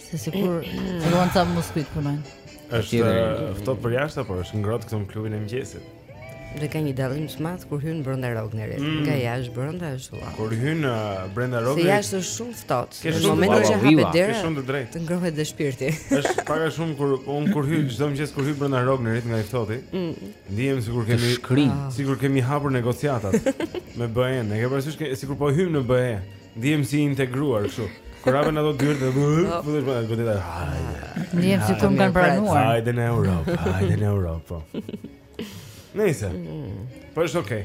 Se sikur filluan ca muskujt punojnë. Është ftohtë për jashtë apo është ngrohtë këtu në klubin e mëngjesit? Dhe ka një dallim të madh kur hyn brenda Rognerit. Mm. Nga jashtë brenda është luan. Kur hyn uh, brenda Rognerit. Se jashtë është shumë ftohtë. Në momentin që hapet dera. Është shumë të drejtë. Të ngrohet dhe shpirti. Është pak a shumë kur un kur hyj çdo mëngjes kur hyj brenda Rognerit nga i ftohti. Mm. Ndihem sikur kemi shkrim, ah. sikur kemi hapur negociatat me BE-n. E ke parasysh sikur po hyjmë në BE? Ndihem si i integruar kështu. Kur hapen ato dyert dhe futesh pa godet. Ndihem sikur të kanë pranuar. Hajde në Europë, hajde në Europë. Po. Nejse. Po është okay.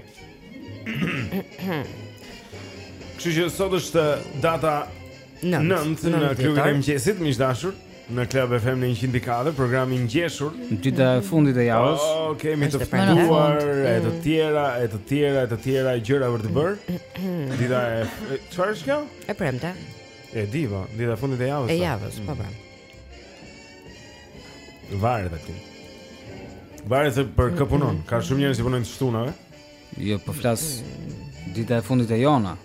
Kështu që sot është data 9 në klubin e mëngjesit, miq të dashur. Në Club FM në 104, programi i ngjeshur. Dita e fundit e javës. Oh, kemi të ftuar e të tjera, e të tjera, e të tjera gjëra për të bërë. Dita e çfarë është kjo? E premte. E di, po, dita e fundit e javës. E javës, po pra. Varet aty. Varet se për kë punon. Ka shumë njerëz që punojnë të shtunave. Jo, po flas dita e fundit e jona.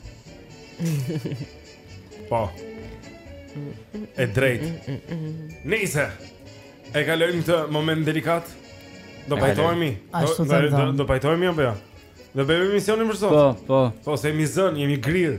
Po. E drejtë. Nice. E kalojmë këtë moment delikat. Do pajtohemi. Do do pajtohemi apo jo? Do bëjmë emisionin për sot. Po, po. Po se jemi zënë, jemi grirë.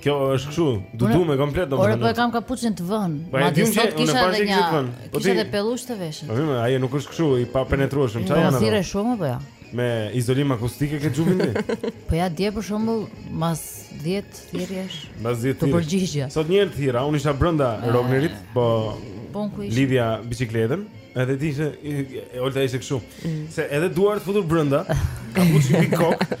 Kjo është kështu, do të duam komplet domethënë. Ora po e kam kapuçin të vënë. Po e dimë që kisha edhe një. Po ti edhe pellush te veshët. Po vjen, ai nuk është kështu i papenetrueshëm. Çfarë janë? Thirrë shumë apo jo? Me izolim akustik e ke xhupin ti? Po ja dje për shembull, mas 10 thirrjesh. Mas 10 thirrjesh. Po përgjigja. Sot një herë thirra, unë isha brenda ah. Rognerit, po Po ku isha? Lidhja biçikletën, edhe ti ishe Olta ishte kështu. Mm. Se edhe duart futur brenda, kapuçi mbi kokë.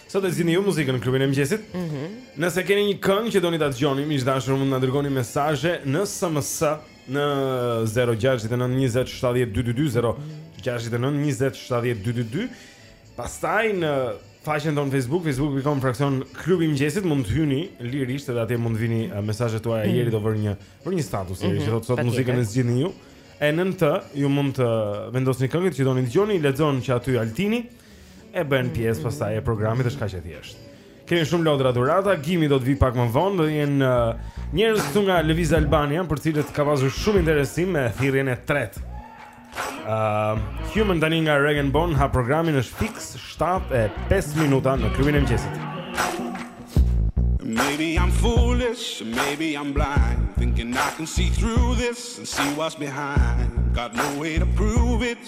Sot e zgjidhni ju muzikën në klubin e mëngjesit. Mhm. Mm Nëse keni një këngë që doni ta dëgjoni, miq të dashur, mund të na dërgoni mesazhe në SMS në 069 20 70 222 069 20 70 222. Pastaj në faqen tonë Facebook, facebook.com fraksion klubi i mëngjesit mund të hyni lirisht edhe atje mund të vini eh, mesazhet tuaja mm. ieri do vër një për një status ieri mm -hmm. që thotë sot muzikën e zgjidhni ju. E nën të ju mund të vendosni këngët që doni të dëgjoni, lexon që andej Altini. e bën pjesë pastaj e programit është kaq e thjeshtë. Kemi shumë lodra dhurata, Gimi do të vijë pak më vonë, do të jenë uh, njerëz këtu nga Lëviz Albania, për të cilët ka pasur shumë interesim me thirrjen e tretë. Uh, Human tani nga Rag'n'Bone hap programin është fix 7 e 5 minuta në klubin e mëngjesit. Maybe I'm foolish, maybe I'm blind Thinking I can see through this and see what's behind Got no way to prove it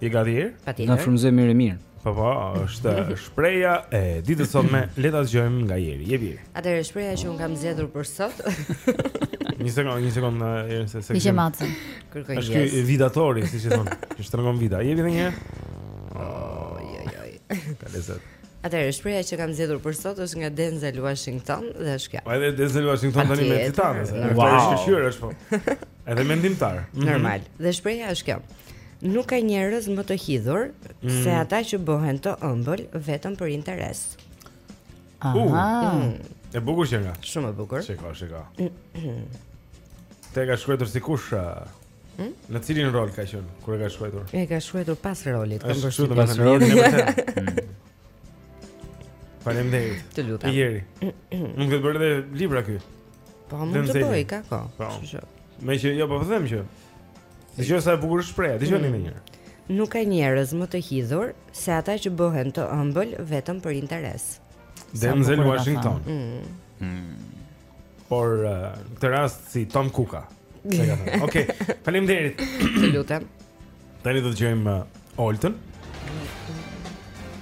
Je gati Jeri? Na frymëzo mirë mirë. Po po, është shprehja e ditës sotme le ta dëgjojmë nga Jeri. Je mirë. Atëherë shprehja që unë kam zgjedhur për sot. Një sekond, një sekond, e se se. Ishte matën. Kërkoj ndjesë. Është ky vidatori, si i thonë. Që shtrëngon vida. Je edhe një. Oh, jo, jo. Ka lezet. Atëherë shprehja që kam zgjedhur për sot është nga Denzel Washington dhe është kjo. Po edhe Denzel Washington tani me citate. Wow. Është shkëlqyer është po. Edhe mendimtar. Normal. Dhe shprehja është kjo. Nuk ka njerëz më të hidhur mm. se ata që bëhen të ëmbël vetëm për interes. Aha. Uh, mm. E bukur qenka. Shumë e bukur. Shiko, shiko. E ka shkruar si kush? Hm? Në cilin rol ka qenë kur e ka shkruar? E ka shkruar pas rolit, kam përshtypjen. Pas rolit në vërtetë. Faleminderit. Të lutem. Jeri. Nuk do të bëjë libra këtu. Po mund të bëjë ka kohë. Po. Kështu që. Me që jo po, po them që. Dëgjoj sa e bukur shprehja, dëgjoje mm. më njëherë. Nuk ka njerëz më të hidhur se ata që bëhen të ëmbël vetëm për interes. Denzel Washington. Mm. Mm. Por uh, në këtë rast si Tom Kuka. Okej. Okay. Faleminderit. Të lutem. Tani do të dëgjojmë uh, Oltën.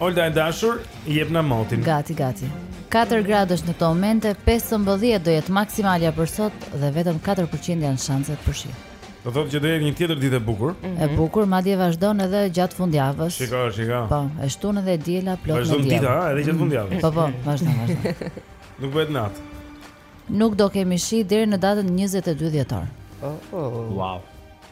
Olta e dashur, jep na motin. Gati, gati. 4 gradë është në këto momente, 15 do jetë maksimalja për sot dhe vetëm 4% janë shanset për shi. Do thotë që do jetë një tjetër ditë e bukur. Mm -hmm. E bukur, madje vazhdon edhe gjatë fundjavës. Shiko, shiko. Po, e shtuna dhe e diela plot me diell. Vazhdon dita, edhe gjatë mhm. fundjavës. Po, po, vazhdon, vazhdon. Nuk bëhet natë. Nuk do kemi shi deri në datën 22 dhjetor. Oh, oh. Wow.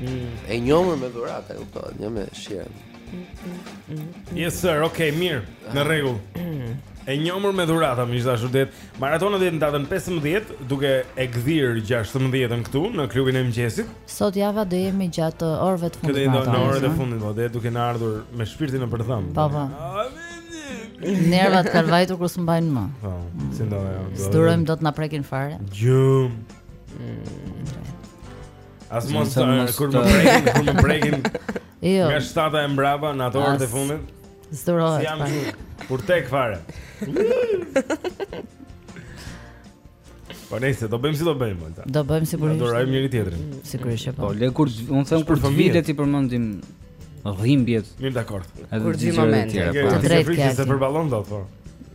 Mm. E njomur me dhurata, e kuptohet, jo me shira. Yes sir, okay, mirë, në rregull. E njomur me dhurata, më është dashur det. Maratona vjen në datën 15, duke e gdhir 16-ën këtu në klubin e mëngjesit. Sot java do jemi gjatë orëve të fundit. Këtu në orët e fundit, po, dhe duke na ardhur me shpirtin nëpër dhëmbë. Po, po. Nervat kanë vajtur ku s'mbajnë më. Po, si ndoja. S'durojmë dot na prekin fare. Gjumë. Mm. As mos të mos kur më prekin, kur më prekin. Jo. Nga shtata e mbrapa në ato orët e fundit. S'durohet. S'jam këtu për tek fare. Po nëse do bëjmë si do bëjmë ata. Do bëjmë si kur. Do durojmë njëri tjetrin. Sigurisht që po. Po le kur unë them kur fëmijët i përmendim dhimbjet. Mirë dakord. Kur di moment. Po. Të drejtë. Ti ke s'e përballon dot po.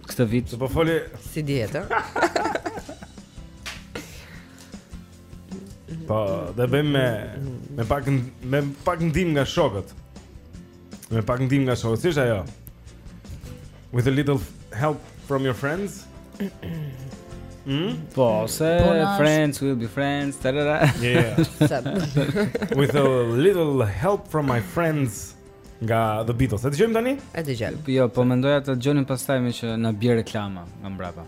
Këtë vit. Po fole s'i dihet. Po, do bëjmë me me pak me pak ndihmë nga shokët. Me pak ndihmë nga shokët, si është ajo? With a little help from your friends. Mm? Po, se po, friends will be friends. Tarara. Yeah. With a little help from my friends nga The Beatles. E dëgjojmë tani? E dëgjojmë. Jo, po mendoja të dëgjonim pastaj meqë na bie reklama nga mbrapa.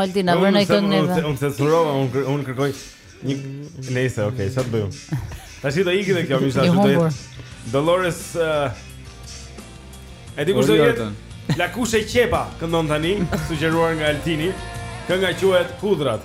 Olti na vjen ai këngë. Unë censurova, unë unë kërkoj një nëse, okay, sa të bëjmë. Tash do ikë dhe kjo më thashë do të jetë. Dolores uh, E di kush do jetë? Lakushe qepa këndon tani, sugjeruar nga Altini. Kënga quhet Hudhrat.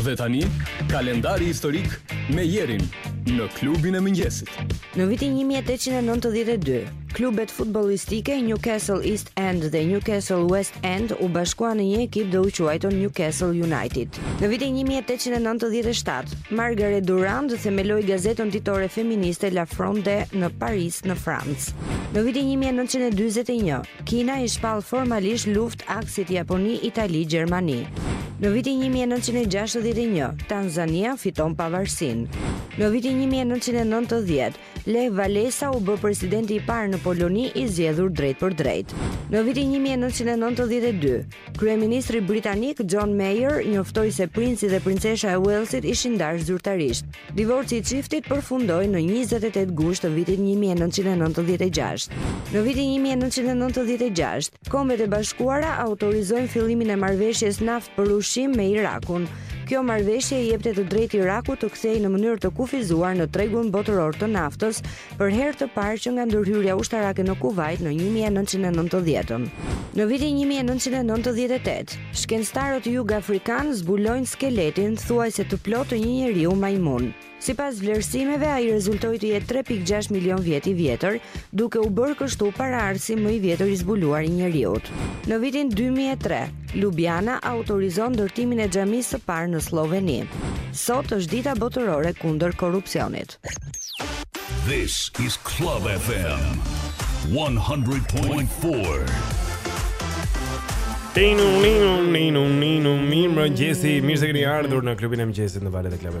Dhe tani, kalendari historik me Jerin në klubin e mëngjesit. Në vitin 1892, klubet futbolistike Newcastle East End dhe Newcastle West End u bashkuan në një ekip dhe u quajtën Newcastle United. Në vitin 1897, Margaret Durand themeloi gazetën ditore feministe La Fronde në Paris, në Francë. Në vitin 1941, Kina i shpall formalisht luftë aksit Japoni-Itali-Gjermani. Në vitin një mijë e nëntëqind e gjashtëdhjetë e një, Tanzania fiton pavarësinë. Në vitin një mijë e nëntëqind e nëntëdhjetë, Lech Walesa u bë presidenti i parë në Poloni i zgjedhur drejtpërdrejt. Në vitin një mijë e nëntëqind e nëntëdhjetë e dy, kryeministri britanik John Major njoftoi se princi dhe princesha e Uellsit ishin ndarë zyrtarisht. Divorci i çiftit përfundoi në njëzet e tetë gusht të vitit një mijë e nëntëqind e nëntëdhjetë e gjashtë. Në vitin një mijë e nëntëqind e nëntëdhjetë e gjashtë, Kombet e Bashkuara autorizojnë fillimin e marrëveshjes naftë për ushqim me Irakun. Kjo marrëveshje i jepte të drejtë Irakut të kthehej në mënyrë të kufizuar në tregun botëror të naftës për herë të parë që nga ndërhyrja ushtarake në Kuvajt në 1990-ën. Në vitin 1998, shkencëtarët jugafrikanë zbulojnë skeletin thuajse të plotë të një njeriu majmun. Sipas vlerësimeve, ai rezultoi të jetë tre pikë gjashtë milionë vjet i vjetër, duke u bërë kështu paraardhësi më i vjetër i zbuluar i njeriut. Në vitin dy mijë e tre, Ljubljana autorizon ndërtimin e xhamisë së parë në Slloveni. Sot është Dita Botërore kundër Korrupsionit. This is Club FM 100.4. Tinu, ninu, ninu, ninu, mirëmëngjesi, mirë se keni ardhur në klubin e mëngjesit në valët e klab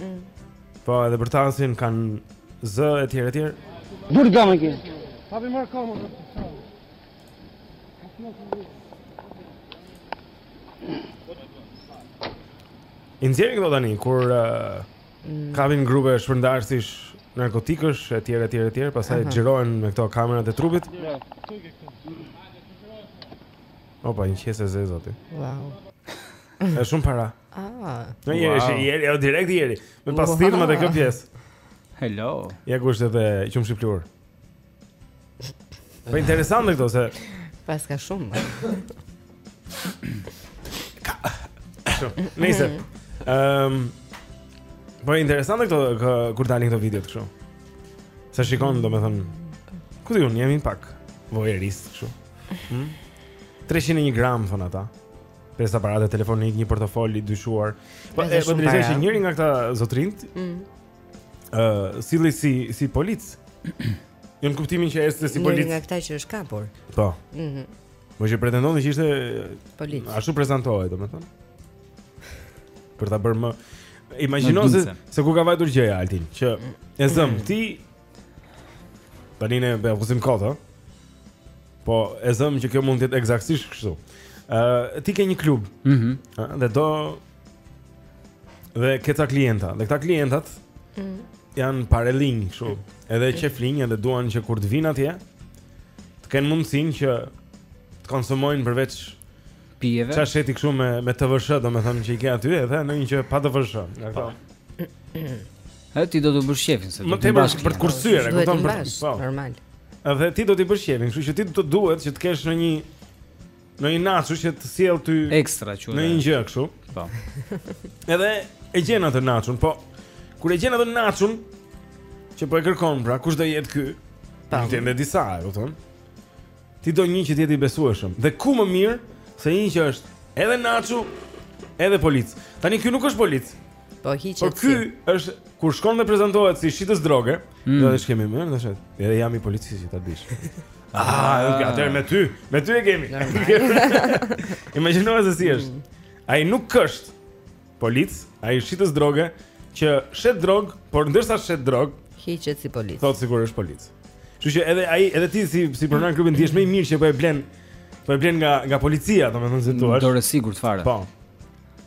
Mm. Po, edhe për tansin kanë zë e tjera e tjera. Burë gamë e kje. Pa për mërë kamë, dhe të qamë. I nxjerrin këto tani, kur uh, mm. kapin grupe shpërndarësish narkotikësh, e tjera, e tjera, e tjera, pastaj xhirohen me këto kamerat e trupit. Ja, të ke këtu. Opa, një qese e zezë aty. Wow. Është shumë para. Ah. Në jeri, wow. jeri, jo direkt jeri. Më pas thirrmë te kjo pjesë. Hello. Ja kushte te qum shiflur. Po interesante këto se paska shumë. Ka. Nice. Ehm. Po interesante këto kur dalin këto video kështu. Sa shikon domethën. Ku di unë, jam pak. Vojerist kështu. Hm. 301 gram thonë ata. pesë aparate telefonikë, një portofol i dyshuar. Po e po dëgjoj se njëri nga këta zotërinjtë ë mm. uh, sillej si si polic. Në kuptimin që është si polic. Njëri nga këta që është kapur. Po. Mhm. Mm po që pretendonte se ishte polic. Ashtu prezantohej, domethënë. Për ta bërë më imagjino se se ku ka vajtur gjëja Altin, që e zëm mm. ti Tani ne po e zëmë kot, ha. Po e zëmë që kjo mund të jetë ekzaktësisht kështu. Ë, uh, ti ke një klub. Mhm. Mm dhe do dhe ke ca klienta, dhe këta klientët mm -hmm. janë parelinj kështu. Edhe qejflinj, edhe duan që kur të vinë atje, të kenë mundësinë që të konsumojnë përveç pijeve. Çfarë shet ti kështu me me TVSH, domethënë që i ke aty edhe ndonjë gjë pa TVSH, nga këto. E ti do t'u bësh qejfin se do të bësh për të kursyer, e kupton për po. Normal. Edhe ti do t'i bësh qejfin, kështu që ti do të duhet që të kesh ndonjë ndonjë naço që të sjellë ty ekstra çu. Ndonjë gjë kështu. Po. Edhe e gjen atë naçon, po kur e gjen atë naçon që po e kërkon, pra kush do jetë ky? Po. Ti ke disa, e kupton? Ti do një që të jetë i besueshëm dhe ku më mirë se një që është edhe naço, edhe polic. Tani ky nuk është polic. Po hiqet. Por ky si. është kur shkon dhe prezantohet si shitës droge, mm. do të shkemi më tash. Edhe jam i policisë që ta dish. Ah, ah. atëherë me ty, me ty e kemi. Imagjinohet se si është. Mm. Ai nuk është. Polic, ai është shitës droge që shet drogë, por ndërsa shet drogë, hiqet si polic. Thotë sikur është polic. Kështu që edhe ai, edhe ti si si pronar klubi ndihesh më i mirë që po e blen, po e blen nga nga policia, domethënë se thua. Dorë e sigurt fare. Po.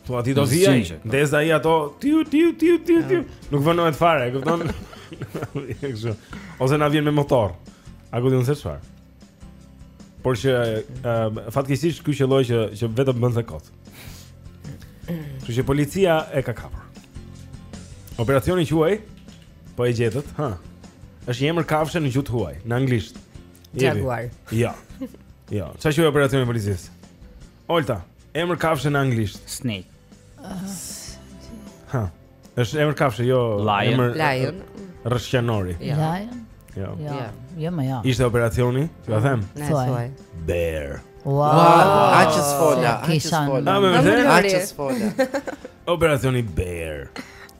Ty aty do vijë, po. ndez ai ato tiu tiu tiu tiu tiu. Nuk vonohet fare, e kupton? Kështu. Ose na vjen me motor. A ku di unë se çfarë? Por që um, fatkeqësisht ky qelloi që që vetëm bënte kot. Kështu që policia e ka kapur. Operacioni quhej po e gjetët, ha. Është një emër kafshe në gjuhë huaj, në anglisht. Jaguar. Jo. Jo, ça quhej operacioni i policisë? Olta, emër kafshe në anglisht. Snake. Uh, ha. Është emër kafshë, jo emër. Lion. Rrëshqanori. Jo. Lion. Jo. Jo, jo më jo. Ishte operacioni, jua them? Na thuaj. Bear. Wow, a që sfola, a që sfola. A, më vjen keq. A që sfola. Operacioni Bear.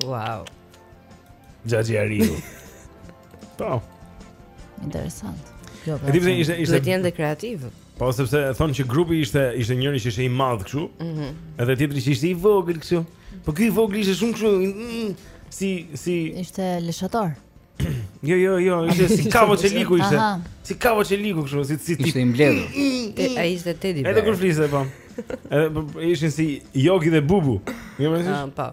Wow. Gjah i ariut. Po. Interesant. Jo, pra, ishte, ishte, ishte... Duhet të jenë dhe kreativë. Po, sepse thonë që grupi ishte, ishte njëri që ishte i madh kështu, mm -hmm. edhe tjetri që ishte i vogël kështu. Po, ky i vogël ishte shumë kështu, mm, si, si... Ishte leshator. jo, jo, jo, ishte si kavo çeliku ishte. Aha. Si kavo çeliku kështu, si, si tip. Ishte i mbledhur. Mm, mm, mm. A ishte Teddy Bear. Edhe kur fliste, po. Edhe po, ishin si Jogi dhe Bubu. Jo, po.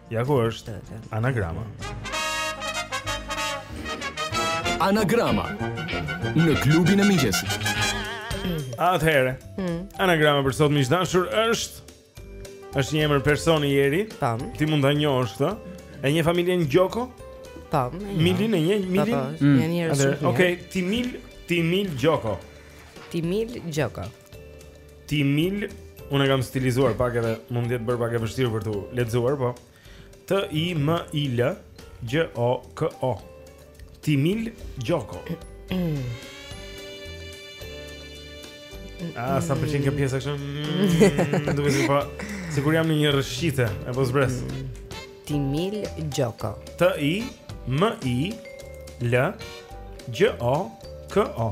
Ja ku është anagrama. Anagrama në klubin e mëngjesit. Atëherë. Hmm. Anagrama për sot miq të dashur është është një emër personi, Jeri. Tam. Ti mund ta njohësh këtë. E një familjen Gjoko? Tam. Milin e njeh, Milin. Po, po, njoh hmm. njerëz. Okej, Timil, Timil Gjoko. Timil Gjoko. Ti mil, unë e kam stilizuar pak edhe mund të jetë bërë pak e vështirë për t'u lexuar, po. T I M I L J O K O. Ti mil Gjoko. A sa më pëlqen kjo pjesa kështu? Mm, duket si po sikur jam në një rrëshqitëse e po zbres. Ti mil Gjoko. T I M I L J O K O.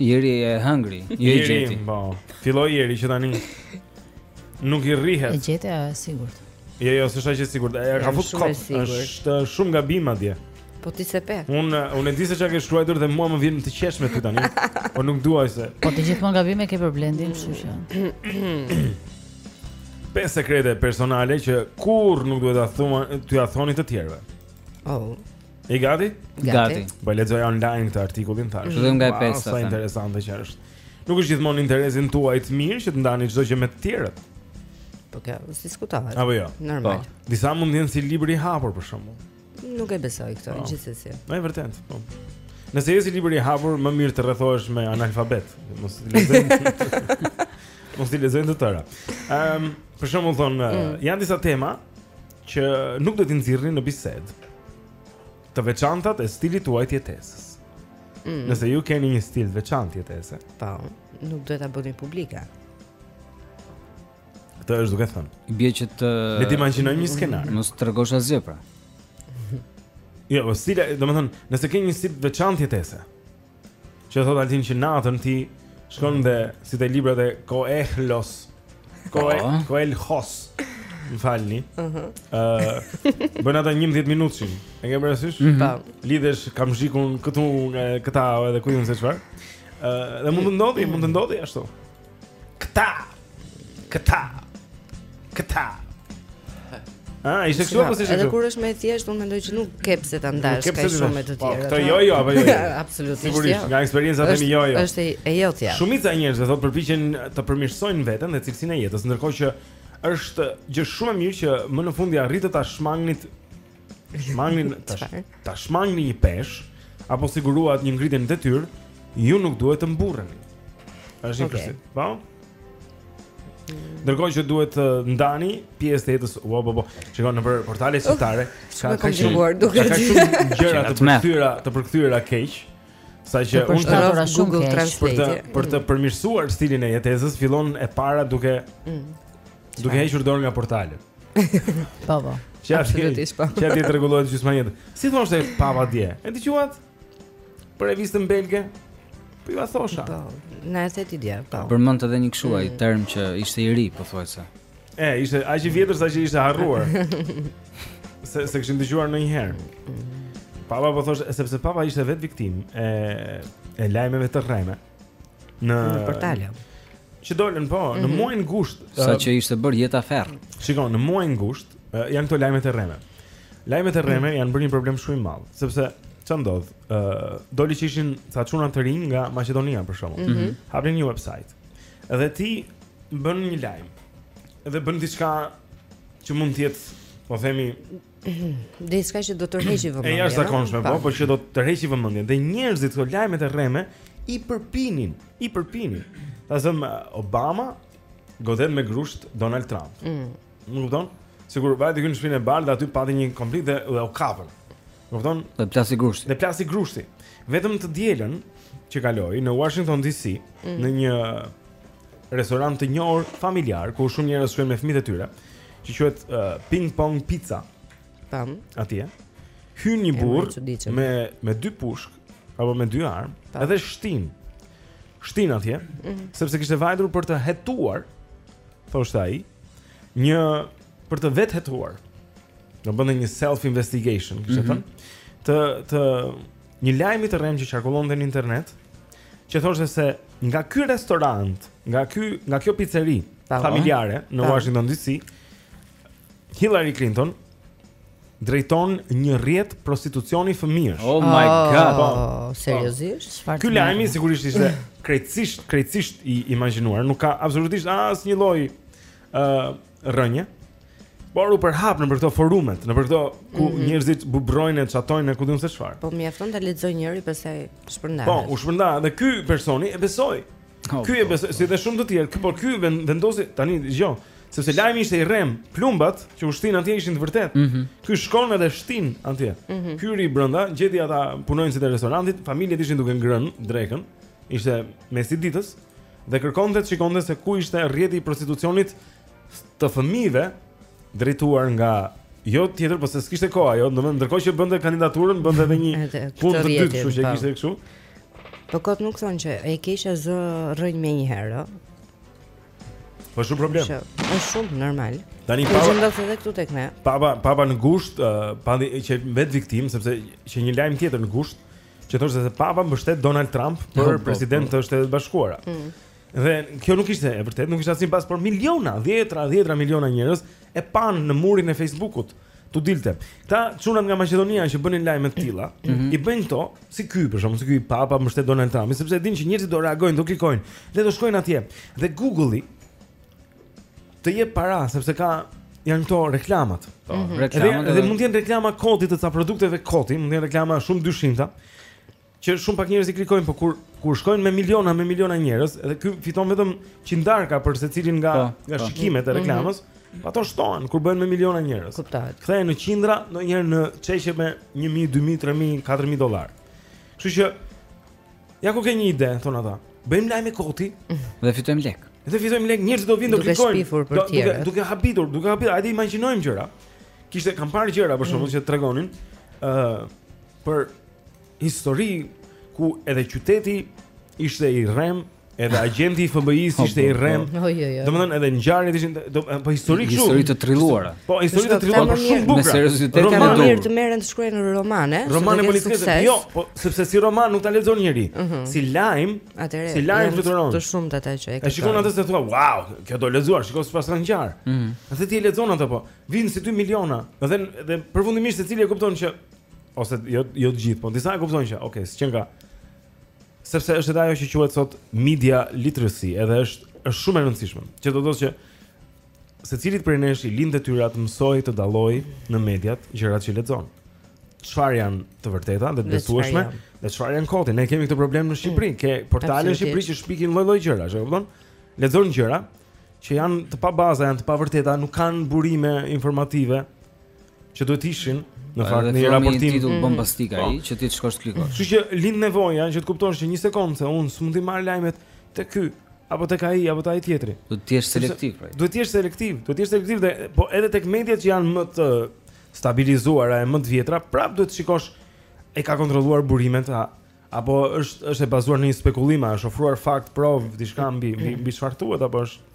Jeri e hëngri, Jeri e gjeti. Po. Filloi Jeri që tani nuk i rrihet. E gjeti është sigurt. Jo, jo, s'është asgjë sigurt. Ja ka fut kot. Është shumë gabim atje. Po ti s'e pe. Unë unë e di se ça ke shkruar dhe mua më vjen të qesh me ty tani. Po nuk dua se. Po ti gjithmonë gabim e ke për Blendin, kështu që. Pesë sekrete personale që kurrë nuk duhet ta thua, t'ia thoni të tjerëve. Oh. Je gati? Gati. Po e lexoja online këtë artikullin thashë. Fillojmë nga e pesta. Sa interesante që është. Nuk është gjithmonë në interesin tuaj të mirë që të ndani çdo gjë me të tjerët. Po kjo s'diskutohet. Apo jo. Normal. Po. Disa mund të jenë si libri i hapur për shembull. Nuk e besoj këtë po. gjithsesi. Po e vërtetë. Po. Nëse je si libër i hapur, më mirë të rrethohesh me analfabetë. Mos t'i lexojnë. Mos t'i lexojnë të tëra. Ehm, për shembull thonë, mm. janë disa tema që nuk duhet t'i nxirrni në bisedë të veçantat e stilit tuaj të jetesës. Mm. Nëse ju keni një stil të veçantë jetese, po, nuk duhet ta bëni publike. Këtë është duke thënë. I bie që të Le të imagjinojmë një skenar. Mos tregosh asgjë pra. Jo, po stili, domethënë, nëse ke një stil të veçantë jetese, Që thot Altin që natën ti shkon dhe si te librat e Koelhos. Koe, po. Koelhos. Më falni. Mhm. Ëh. Uh, bën ata 11 minutshin. E ke parasysh? Mm -hmm. Lidhesh kamzhikun këtu nga këta edhe ku di unë se çfarë. Ëh, uh, dhe mund të ndodhi, mund të ndodhi ashtu. Këta. Këta. Këta. A, ishte kështu apo si Edhe kur është më e thjeshtë, unë mendoj që nuk ke pse ta ndash kaq shumë me të po, tjerë. Këto jo jo apo jo. jo. Absolutisht. Sigurisht, jo. nga eksperienca themi jo jo. Është e jotja. Shumica e njerëzve thotë përpiqen të përmirësojnë veten dhe cilësinë e jetës, ndërkohë që është gjë shumë e mirë që më në fund ia arritët ta shmangnit Shmangni tash, ta shmangni një peshë apo siguruat një ngritje në detyrë, ju nuk duhet të mburreni. Është okej. një po? Ndërkohë që duhet të ndani pjesë të jetës, wow, wow, wow. Shikon nëpër portale shqiptare, ka ka shumë duke ka shumë gjëra të përkthyera, të përkthyera keq. Saqë unë të rrëra shumë Google Translate për të, për të përmirësuar stilin e jetesës, fillon e para duke mm. Duke hequr dorë nga portalet. Po, po. Çfarë absolutisht po. Çfarë ditë rregullohet gjysma jetës. Si thoshte papa dje? E dëgjuat? Për revistën belge? Po ju thosha. Po, na e the ti dje, po. Përmend edhe një kështu ai mm. term që ishte i ri, pothuajse. E, ishte aq i vjetër sa që ishte harruar. se se kishin dëgjuar ndonjëherë. Papa po thosh sepse papa ishte vet viktimë e e lajmeve të rreme. në në portale. Që dolën po, mm -hmm. në mhm. muajin gusht, sa që ishte bërë jeta ferr. Shikon, në muajin gusht janë këto lajmet e rreme. Lajmet e rreme mm. janë bërë një problem shumë i madh, sepse ç'a ndodh? Ë, uh, doli që ishin ca çuna të rinj nga Maqedonia për shembull. Mm -hmm. Hapin një website. Dhe ti bën një lajm. Dhe bën diçka që mund të jetë, po themi, Diçka që do të tërheqë vëmendjen. E jashtëzakonshme, po, por që do të tërheqë vëmendjen. Dhe njerëzit këto lajmet e rreme i përpinin, i përpinin. Ta zëm uh, Obama godet me grusht Donald Trump. Mm. Më kupton? Sikur vajti këtu në shpinë e bardhë, aty pati një konflikt dhe u kapën. Më kupton? Dhe plasi grushti. Dhe plasi grushti. Vetëm të dielën që kaloi në Washington DC, mm. në një restorant të njohur familjar ku shumë njerëz shkojnë me fëmijët e tyre, që quhet uh, Ping Pong Pizza. Tam. Atje. Hyn një burr me me dy pushkë apo me dy armë, edhe shtin. Shtin atje, mm -hmm. sepse kishte vajtur për të hetuar, thoshte ai, një për të vetëhetuar. Do bënte një self investigation, kishte mm -hmm. thënë, të të Një lajmi të rremë që qarkullonte në internet, që thoshte se nga ky restorant, nga ky, nga kjo pizzeri familjare në Washington DC, Hillary Clinton drejton një rrjet prostitucioni fëmijësh. Oh my oh, god. Po, oh, seriozisht? Oh. Ky lajm sigurisht ishte krejtësisht krejtësisht i imagjinuar, nuk ka absolutisht asnjë lloj ë uh, rrënjë, por u përhap nëpër këto forumet, nëpër këto ku mm -hmm. njerëzit buburrojnë e çatojnë e ku di unë se çfarë. Po mjafton ta lexojë njëri pastaj shpërndahet. Po, u shpërnda dhe ky personi e besoi. Oh, ky e po. besoi, si dhe shumë të tjerë, por ky vendosi tani dëgjo, sepse lajmi ishte i rremë, plumbat që u shtinë atje ishin të vërtetë. Mm -hmm. Ky shkon edhe shtin atje. Mm -hmm. Hyri brenda, gjeti ata punonjësit e restorantit, familjet ishin duke ngrënë drekën. Ishte mesi i ditës. Dhe kërkonte të shikonte se ku ishte rrjeti i prostitucionit të fëmijëve drejtuar nga jo tjetër, po se s'kishte kohë ajo, domethënë ndërkohë që bënte kandidaturën, bënte edhe një punë të dytë, kështu që po. kishte kështu. Po kot nuk thonë që e keqja zë rrënjë më një herë, ëh. Po është problem. Është shumë normal. Tani po jemi ndodhur edhe këtu tek ne. Papa, papa në gusht, uh, papa qe vetë viktimë, sepse qe një lajm tjetër në gusht, Që thoshte se Papa mbështet Donald Trump për po, po. president të Shteteve të Bashkuara. Mm. Dhe kjo nuk ishte e vërtetë, nuk ishte asnjë bazë, por miliona, dhjetëra, dhjetëra miliona njerëz e panë në murin e Facebookut t'u dilte. Këta çunat nga Maqedonia që bënin lajme të tilla, mm -hmm. i bëjnë këto si ky për shembull si ky papa mbështet Donald Trump, sepse e dinë që njerëzit do reagojnë, do klikojnë, dhe do shkojnë atje. Dhe Google-i të jep para sepse ka janë këto reklamat. Po, mm -hmm. reklamat. Dhe, dhe mund të jenë reklama koti të ca produkteve koti, mund të jenë reklama shumë të dyshimta që shumë pak njerëz i klikojnë, por kur kur shkojnë me miliona me miliona njerëz, edhe ky fiton vetëm qindarka për secilin nga pa, po, nga pa. Po. shikimet e mhm. reklamës. Mm -hmm. Ato shtohen kur bëhen me miliona njerëz. Kuptohet. Kthehen në qindra, ndonjëherë në çeqe me 1000, 2000, 3000, 4000 dollarë. Kështu që Ja ku ke një ide, thonë ata. Bëjmë lajme koti dhe fitojmë lek. Dhe fitojmë lek, njerëzit do vinë do klikojnë. Do duke duke habitur, duke habitur, hajde imagjinojmë gjëra. Kishte kam parë gjëra për shembull mm. që tregonin ë uh, për histori ku edhe qyteti ishte i rremë, Edhe agjenti i FBI-s po, ishte i po, po. rremë. Jo, jo, jo. Domethënë edhe ngjarjet ishin do, po histori kështu. Histori të trilluara. Po histori të trilluara por shumë të bukura. Me seriozitetin e duhur. Mirë të merren të shkruajnë romane. Romane politike. Jo, po sepse si roman nuk ta lexon njeri. Mhm. Si lajm, si lajm fluturon. Të shumtë ata që e kanë. E shikon atë se thua, "Wow, kjo do lexuar, shiko se ç'paska ngjarë." Mhm. Atë ti e lexon atë po. Vijnë si 2 miliona. Dhe dhe përfundimisht secili e kupton që ose jo jo të gjithë, po disa e kuptojnë që, "Ok, s'qenka." Sepse është edhe ajo që quhet sot media literacy, edhe është është shumë e rëndësishme. Që do të thotë që secilit prej nesh i lind detyra të mësojë të dallojë në mediat gjërat që lexon. Çfarë janë të vërteta dhe të besueshme dhe çfarë janë koti. Ne kemi këtë problem në Shqipëri, mm. ke portale në Shqipëri që shpikin lloj-lloj gjërash, e kupton? Lexon gjëra që janë të pabaza, janë të pavërteta, nuk kanë burime informative që duhet të ishin në fakt në raportim titull mm. bombastik ai po. që ti të shkosh të klikosh. Kështu që lind nevoja që të kuptosh që një sekondë se unë s'mund të marr lajmet te ky apo tek ai apo te ai tjetri. Do të jesh selektiv pra. Duhet të jesh selektiv, duhet të jesh selektiv dhe po edhe tek mediat që janë më të stabilizuara e më të vjetra, prap duhet të shikosh e ka kontrolluar burimet a Apo është është e bazuar në një spekullim, është ofruar fakt, provë, diçka mbi mbi mbi çfarë thuhet apo është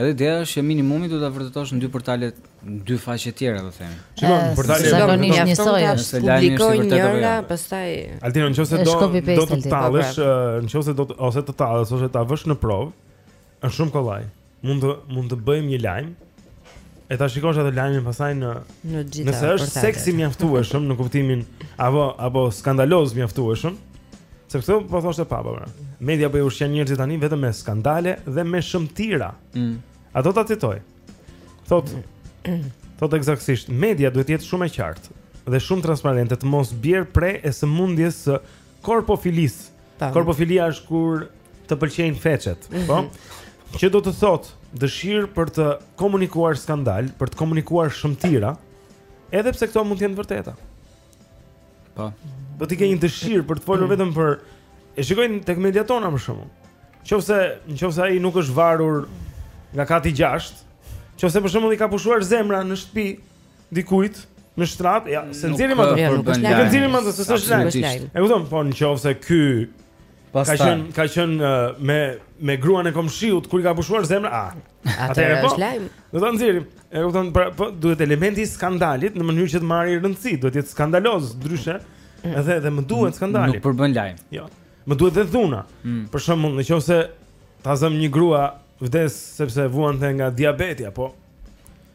Edhe ideja është që minimumi duhet ta vërtetosh në dy portale, në dy faqe të tjera, do themi. Shiko, në portale zakonisht njësoj është. Publikon njëra, jo. pastaj Altin nëse do do të tallesh, po, nëse do të ose të tallesh ose ta vësh në provë, është shumë kollaj. Mund të mund të bëjmë një lajm. E ta shikosh atë lajmin pastaj në në gjithë. Nëse është seksi mjaftueshëm në kuptimin apo apo skandaloz mjaftueshëm, sepse këtë po thoshte Papa. Pra. Media po i ushqen njerëzit tani vetëm me skandale dhe me shëmtira. Mm. Ja do ta citoj? Thotë thotë ekzaktësisht, media duhet të jetë shumë e qartë dhe shumë transparente të mos bjerë pre e sëmundjes së korpofilisë. Tam. Korpofilia është kur të pëlqejnë feçet, mm -hmm. po? Mhm. Që do të thotë dëshirë për të komunikuar skandal, për të komunikuar shëmtira, edhe pse këto mund të jenë të vërteta. Po. Do të kenë një dëshirë për të folur mhm. vetëm për e shikojmë tek mediat tona për shembull. Në qoftë se ai nuk është varur nga kati 6, qoftë se për shembull i ka pushuar zemra në shtëpi, dikujt në shtrat, jo, s'e nxjerrim atë. Jo, nuk është lajm. Nxjerrim atë, se s'është lajm. Është lajm. E kupton, po nëse ky Pastaj. Ka qenë ka qenë uh, me me gruan e komshiut kur i ka pushuar zemra. Ah. Atë po, është lajm. Do ta nxjerrim. E kupton, pra, po duhet elementi i skandalit në mënyrë që të marrë rëndësi, duhet të jetë skandaloz, ndryshe. Mm. Edhe edhe më duhet skandali. Nuk përbën lajm. Jo. Më duhet dhe dhuna. Mm. Për shembull, nëse ta zëm një grua vdes sepse vuante nga diabeti apo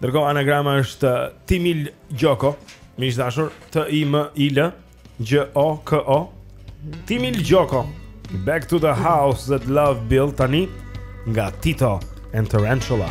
Ndërkohë anagrama është uh, Timil Gjoko, miq të dashur T I M I L GJ O K O. Timil Gjoko. Back to the house that love built tani nga Tito and Tarantula.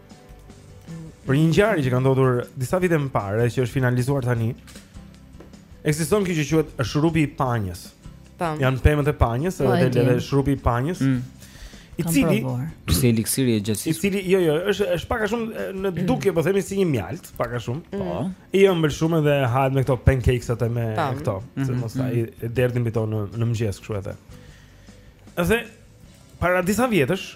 Për një ngjarje që ka ndodhur disa vite më parë, që është finalizuar tani. Ekziston kjo që quhet shrupi i panjës. Tam. Po. Janë pemët e panjës, Po, edhe e del edhe di. shurupi i panjës, Mm. i Kam cili provuar. Si eliksiri e i gjatësisë. cili jo jo, është është pak a shumë e, në dukje po themi si një mjalt, pak a shumë. Po. I ëmbël shumë dhe hahet me këto pancakes-at e me Tam. këto, se mos ta e derdhin mbi to në në mëngjes kështu edhe. Dhe para disa vjetësh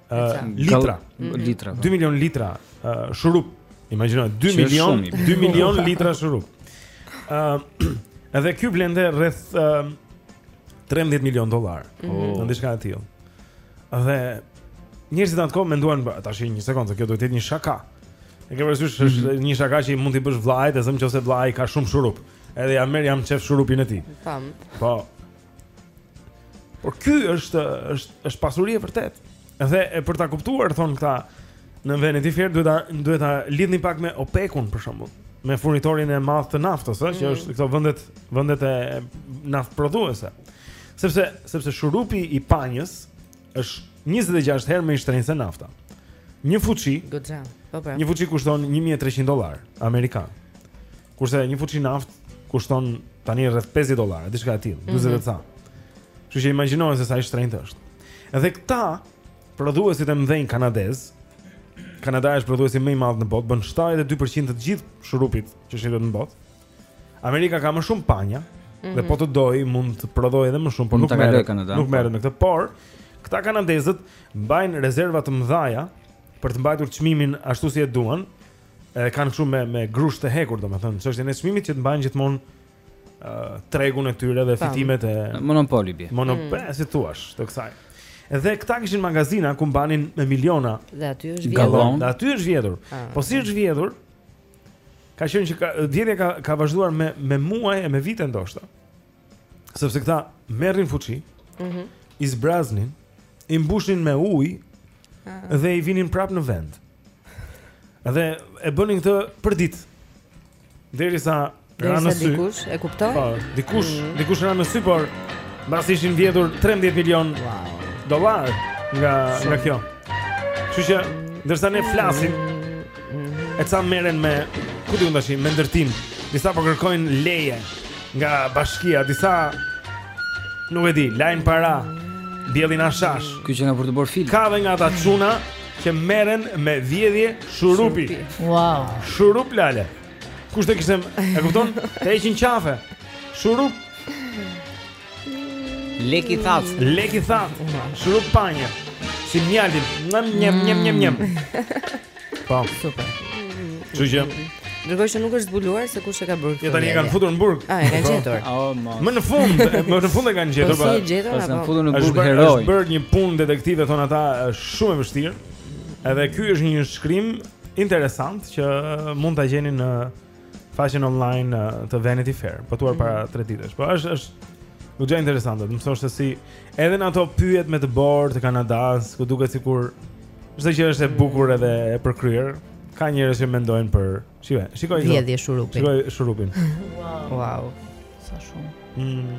litra. Litra. 2 po. milion litra shurup. Imagjino 2 milion 2 milion litra shurup. Ëm edhe ky vlente rreth 13 milion dollar. Oh. Në diçka të tillë. Dhe njerëzit atë kohë menduan tash një sekondë, kjo duhet të jetë një shaka. E ke parasysh mm -hmm. një shaka që mund t'i bësh vllajt, e zëmë nëse vllai ka shumë shurup. Edhe ja merr ja mçef shurupin e tij. Tam. Po. Por ky është është është pasuri e vërtetë. Edhe për ta kuptuar thonë këta në Vanity Fair duhet ta duhet ta lidhni pak me OPEC-un për shembull, me furnitorin e madh të naftës, ëh, mm. që është këto vendet vendet e naftëprodhuese. Sepse sepse shurupi i panjës është 26 herë më i shtrenjtë se nafta. Një fuçi. Goxha. Po po. Një fuçi kushton 1300 dollarë amerikanë. Kurse një fuçi naftë kushton tani rreth 50 dollarë, diçka e tillë, 40 mm -hmm. ca. Kështu që imagjinoje se sa i shtrenjtë është. Edhe këta prodhuesit e mëdhenj kanadezë, Kanada është prodhuesi më i madh në botë, bën 72% të gjithë shurupit që shitet në botë. Amerika ka më shumë panja, -hmm. dhe po të dojë mund të prodhojë edhe më shumë, por nuk merret. Nuk merret me këtë, por këta kanadezët mbajnë rezerva të mëdha për të mbajtur çmimin ashtu si e duan, Edhe kanë kështu me me grusht të hekurt, domethënë, çështjen e çmimit që të mbajnë gjithmonë ë uh, tregun e tyre dhe Tam. fitimet e Monopoli bie. Monopol, mm. si thua, të kësaj. Dhe këta kishin magazina ku mbanin me miliona. Dhe aty është vjedhur. Dhe aty është vjedhur. Ah. Po si është vjedhur? Ka qenë që ka, vjedhja ka ka vazhduar me me muaj e me vite ndoshta. Sepse këta merrin fuçi, mm -hmm. i zbraznin, i mbushnin me ujë ah. dhe i vinin prapë në vend. Dhe e bënin këtë për ditë. Derisa ra në sy. Dikush e kuptoi? Po, dikush, mm -hmm. dikush ra në sy, por mbasi ishin vjedhur 13 milion wow. dollarë nga Shumë. nga kjo. Kështu që ndërsa ne flasim mm -hmm. E ca merren me ku di unë tashi, me ndërtim Disa po kërkojnë leje Nga bashkia, disa Nuk e di, lajnë para Mbjellin hashash Kjo qenka për të bërë film Ka dhe nga ata çuna Që merren me vjedhje shurupi Wow Shurup lale Kush të kishte, e kupton? Të heqin qafe Shurup Lek i thatë. Lek i thatë. Shurup panje. Si mjaltin. Njem njem njem njem njem. Po, super. Ju jam. Ndërkohë që nuk është zbuluar se kush e ka bërë. Ja tani e kanë futur në burg. Ah, e kanë po. gjetur. Oh, më në fund, më në fund e kanë gjetur. Po, si e gjetur apo? Është futur në burg heroi. Është bërë një punë detektive thonë ata, shumë e vështirë. Edhe ky është një shkrim interesant që mund ta gjeni në faqen online të Vanity Fair, botuar mm -hmm. para 3 ditësh. Po është është një gjë interesante, domethënë se si edhe në ato pyjet me dëborë të Kanadasë, ku duket sikur çdo gjë është e mhm. bukur edhe e përkryer, ka njerëz që mendojnë për, shikoj, shikoj. Vjedhje shurupi. Shikoj shurupin. Wow. wow. Sa shumë. Mm.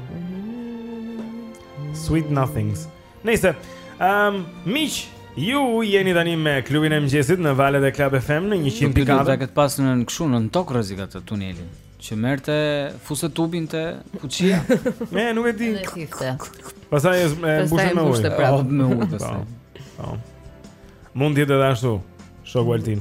Sweet nothings. Nëse, um, miq, ju jeni tani me klubin e mëngjesit në valet e Club FM në 104. Nuk do të ketë pasur në kshu në tok rrezik atë tunelin. Që merrte fuste tubin te fuçia. Ne nuk e di. Pastaj e mbushin me ujë. Po me ujë pastaj. Po. po. Mund të jetë edhe ashtu, shoku Altin.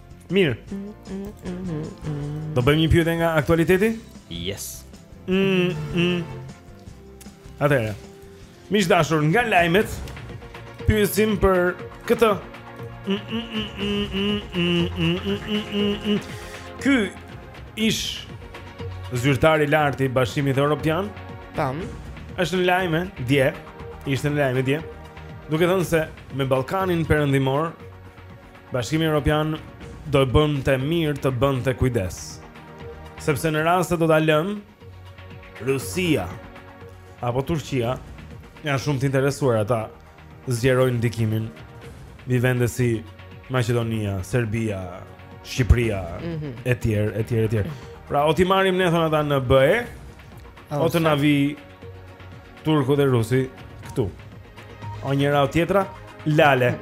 Mirë. Do bëjmë një pyetje nga aktualiteti? Yes. Mm, mm. Atëherë. Miq të dashur nga lajmet, pyesim për këtë. Ky ish zyrtar i lartë i Bashkimit Evropian, tam, është në lajme dje, ishte në lajme dje, duke thënë se me Ballkanin Perëndimor Bashkimi Europian do bënte mirë të bënte kujdes Sepse në rast se do ta lëmë Rusia Apo Turqia Janë shumë të interesuara ta zgjerojnë ndikimin mbi vende si Maqedonia, Serbia, Shqipria mm -hmm. E tjerë, e tjerë, e tjerë Pra o t'i marrim ne thonë ata në BE O të na vijë Turku dhe Rusi këtu. O njëra o tjetra, lale.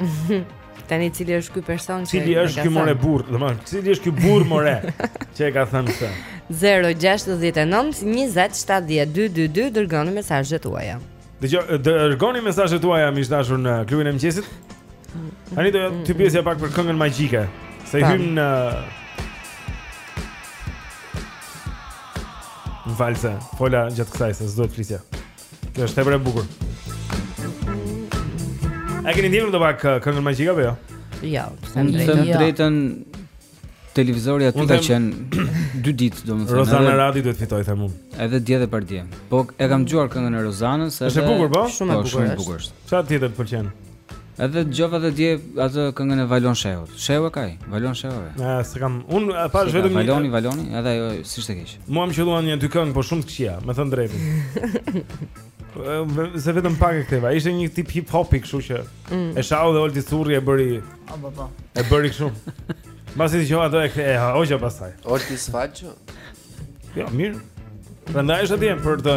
Tani cili është ky person që Cili është ky more burrë, domethënë, cili është ky burrë more që e ka thënë këtë? 069 20 70 222 dërgoni mesazhet tuaja. Dëgjoj, dërgoni mesazhet tuaja miq të dashur në klubin e mëngjesit. Tani do të pyesja pak për këngën magjike. Se hyn në Më fal se, fola gjatë kësaj se s'duhet të flisja Kjo është tepër e bukur A keni ndjekur ndopak uh, këngën magjike apo jo? Jo, them të drejtën Unë jo. të drejtën televizori aty ka qenë dy ditë domethënë. Rozana edhe, Radi duhet të fitojë them unë. Edhe dje dhe pardje. Po e kam dëgjuar këngën e Rozanës, është e bukur po? Shumë e po, bukur. Shumë e bukur. Ça tjetër të pëlqen? Edhe dëgjova dhe dje atë këngën e Valon Shehut. Shehu e ka ai, Valon Shehu. Ja, s'e kam. Unë e pashë vetëm Valoni, një... Valoni, edhe ajo s'ishte keq. Mua më qëlluan një dy këngë, po shumë të këqija, me thënë drejtën. Se vetëm pak e ktheva, ishte një tip hip hopi, kështu që mm. e shau dhe Olti Curri e bëri. Po po po. E bëri kështu. Mbasi dëgjova atë e kthej, ha, hoqa pastaj. Olti Sfaxho. Jo, mirë. Prandaj është atje për të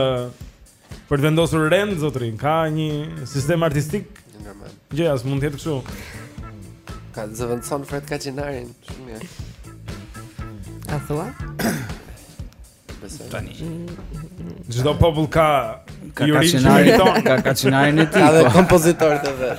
Për të vendosur rend zotëri, ka një sistem artistik? Normal. Gjasme s'mund të jetë kështu. Ka zëvendësuar Fred Kaçinarin, shumë mirë. A thua? Tani. Çdo popull ka ka Kaçinarin, ka Kaçinarin e tij. Ka po. kompozitorët e vet.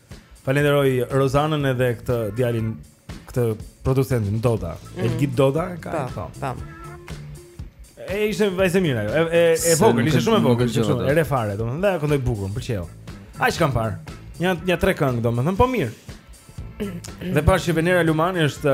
Falenderoj Rozanën edhe këtë djalin këtë producentin Doda. Mm -hmm. Elgit Doda ka. Po, po. po. E ishte vajzë mirë ajo. E e, e vogël, ishte shumë e vogël, ishte shumë e re fare, domethënë, dhe këndoi bukur, më pëlqeu. Aq kam parë. Nja nja tre këngë, domethënë, po mirë. Dhe pashë që Venera Lumani është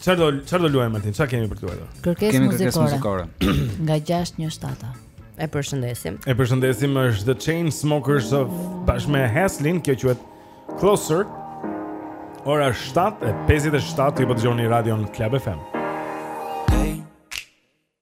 Çfarë do çfarë do luajmë Martin? Çfarë kemi për të luajtur? Kërkesë muzikore. Nga 617. E përshëndesim. E përshëndesim është The Chainsmokers së bashku me Halsey-n, kjo quhet Closer. Ora 7:57 ti po dëgjon radion Club FM. Hey.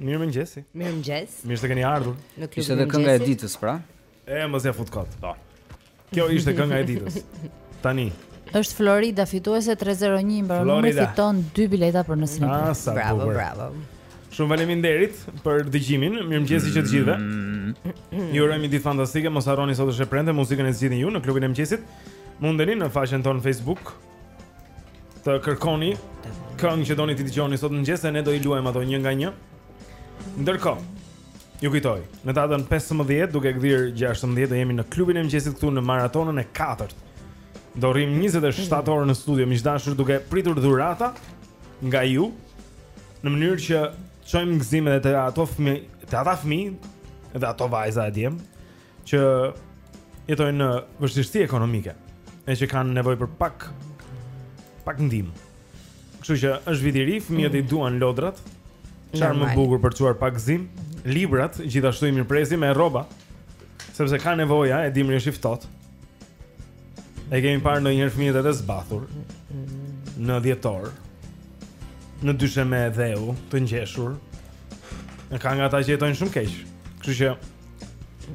Mirëmëngjesi Mirëmëngjesi Mirë se keni ardhur Në klubin Ishte dhe kënga e ditës pra E mos ia fut kot po. Kjo ishte kënga e ditës Tani është Florida fituese 301 i mbaron numri fiton dy bileta për në kinema. Ah, bravo, bravo. Shumë faleminderit për dëgjimin. Mirëmëngjes që të gjithëve. Mm. Ju urojmë një ditë fantastike. Mos harroni sot është e premte, muzikën e zgjidhni ju në klubin e mëngjesit. Mundeni në faqen tonë Facebook të kërkoni këngë që doni të dëgjoni sot në mëngjes, ne do i luajmë ato një nga një. Ndërkohë, ju kujtoj, në datën 15, duke gdhirë 16, do jemi në klubin e mëngjesit këtu në maratonën e 4. Do rrim 27 orë në studio, miq të dashur duke pritur dhurata nga ju, në mënyrë që t'çojmë gëzim edhe të ato fmi, të ata fmi, dhe ato vajza e djemë, që jetojnë në vështirësi ekonomike e që kanë nevojë për pak pak ndihmë. Kështu që është vit i ri, fëmijët i duan lodrat. Çfarë më bukur për të çuar pak gëzim, librat gjithashtu i mirëpresim, e rroba, sepse ka nevoja, e dimri është i ftohtë. E kemi parë ndonjëherë fëmijët edhe zbathur në dhjetor. Në dysheme dheu, të ngjeshur. Ka nga ata që jetojnë shumë keq. Kështu që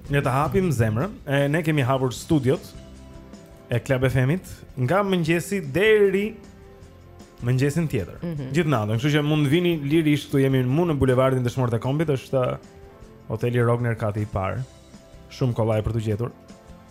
Ne ta hapim zemrën. E ne kemi hapur studiot e Club FM-it nga mëngjesi deri mëngjesin tjetër. Mm -hmm. Gjithë natën, kështu që mund të vini lirisht këtu jemi mu në bulevardin Dëshmorët e Kombit, është uh, hoteli Rogner kati i parë. Shumë kollaj për t'u gjetur.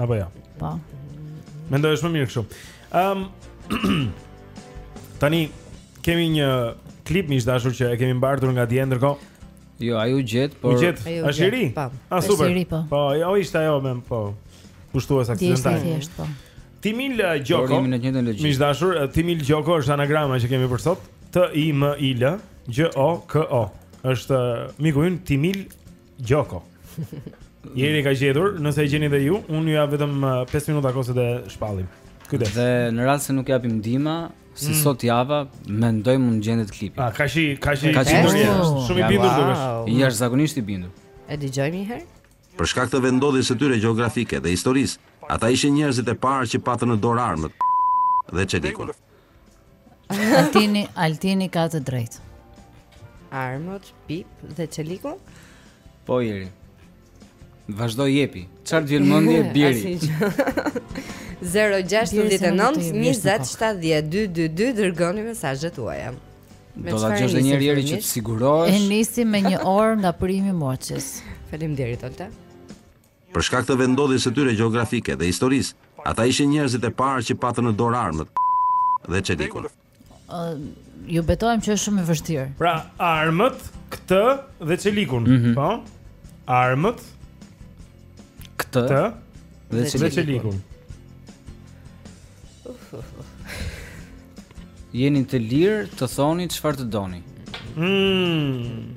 Apo jo. Po. Mendoj që është më mirë kështu. Ëm um, Tani kemi një klip miq të dashur që e kemi mbartur nga dje ndërkohë. Jo, ai u gjet, por u gjet. Është i ri. Po. Ah, super. Po. po, jo ishte ajo më, po. Pushtues aksidental. Ti është po. Timil eh, Gjoko. Por jemi në të njëjtën logikë. Miq të dashur, eh, Timil Gjoko është anagrama që kemi për sot. T I M I L G O K O. Është eh, miku ynë Timil Gjoko. Jeri e ka gjetur, nëse e gjeni dhe ju, unë ju jap vetëm 5 eh, minuta kohë dhe e shpallim. Kujdes. Dhe në rast se nuk japim ndihma, si mm. sot java, mendoj mund të gjendet klipi. A, ah, ka shi, ka shi, ka shi, shumë i bindur dukesh. Ai është zakonisht i bindur. E dëgjojmë një herë? Për shkak të vendndodhjes së tyre gjeografike dhe historisë, ata ishin njerëzit e parë që patën në dorë armët dhe çelikun. Altini, Altini ka të drejtë. Armët, Pip dhe Çeliku? Po jeri. Vazhdo jepi. Çfarë të vjen në mendje Jeri? 0692070222 dërgoni mesazhet tuaja. Do ta dëgjosh edhe një herë që të sigurohesh. E nisim me një orë nga primi moçës. Faleminderit Olta. Për shkak të vendndodhjes së tyre gjeografike dhe historisë, ata ishin njerëzit e parë që patën në dorë armët dhe çelikun. Ë, ju betohem që është shumë e vështirë. Pra, armët, këtë dhe çelikun, mm -hmm. po? Armët, këtë, këtë dhe, dhe çelikun. çelikun. Jeni të lirë të thoni çfarë të doni. Mm.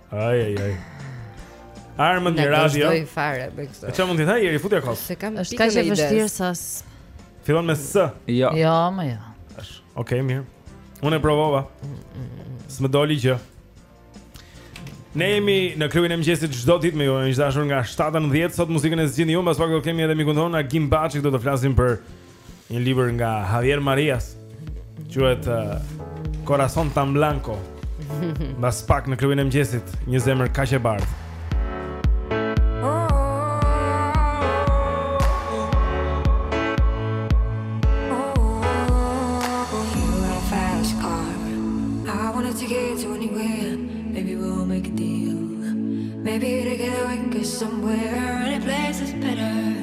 Ai ai ai. Armën në radio. Ne do të fare me këtë. Çfarë mund të them, jeri futja kot. Se kam është kaq e vështirë sa. Fillon me s. Jo. Jo, më jo. Ës. Okej, mirë. Unë e provova. S'më doli gjë. Ne jemi në klubin e mëngjesit çdo ditë me ju, miq të dashur nga 7:00 në 10:00 sot muzikën e zgjidhni ju, mbas pak do kemi edhe mikun tonë Agim Baçi, do të flasim për Një libër nga Javier Marias Quhet uh, Corazon tan blanco Bas pak në klubin e mëngjesit Një zemër kaq e bardhë Maybe to get away, cause somewhere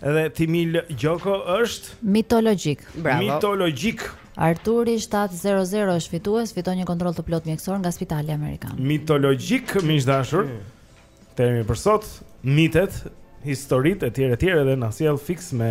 Edhe Timil Gjoko është mitologjik. Bravo. Mitologjik. Arturi 700 është fitues, fiton një kontroll të plotë mjekësor nga Spitali Amerikan. Mitologjik, miq të dashur. Themi për sot, mitet, historitë etj etj dhe na sjell fiks me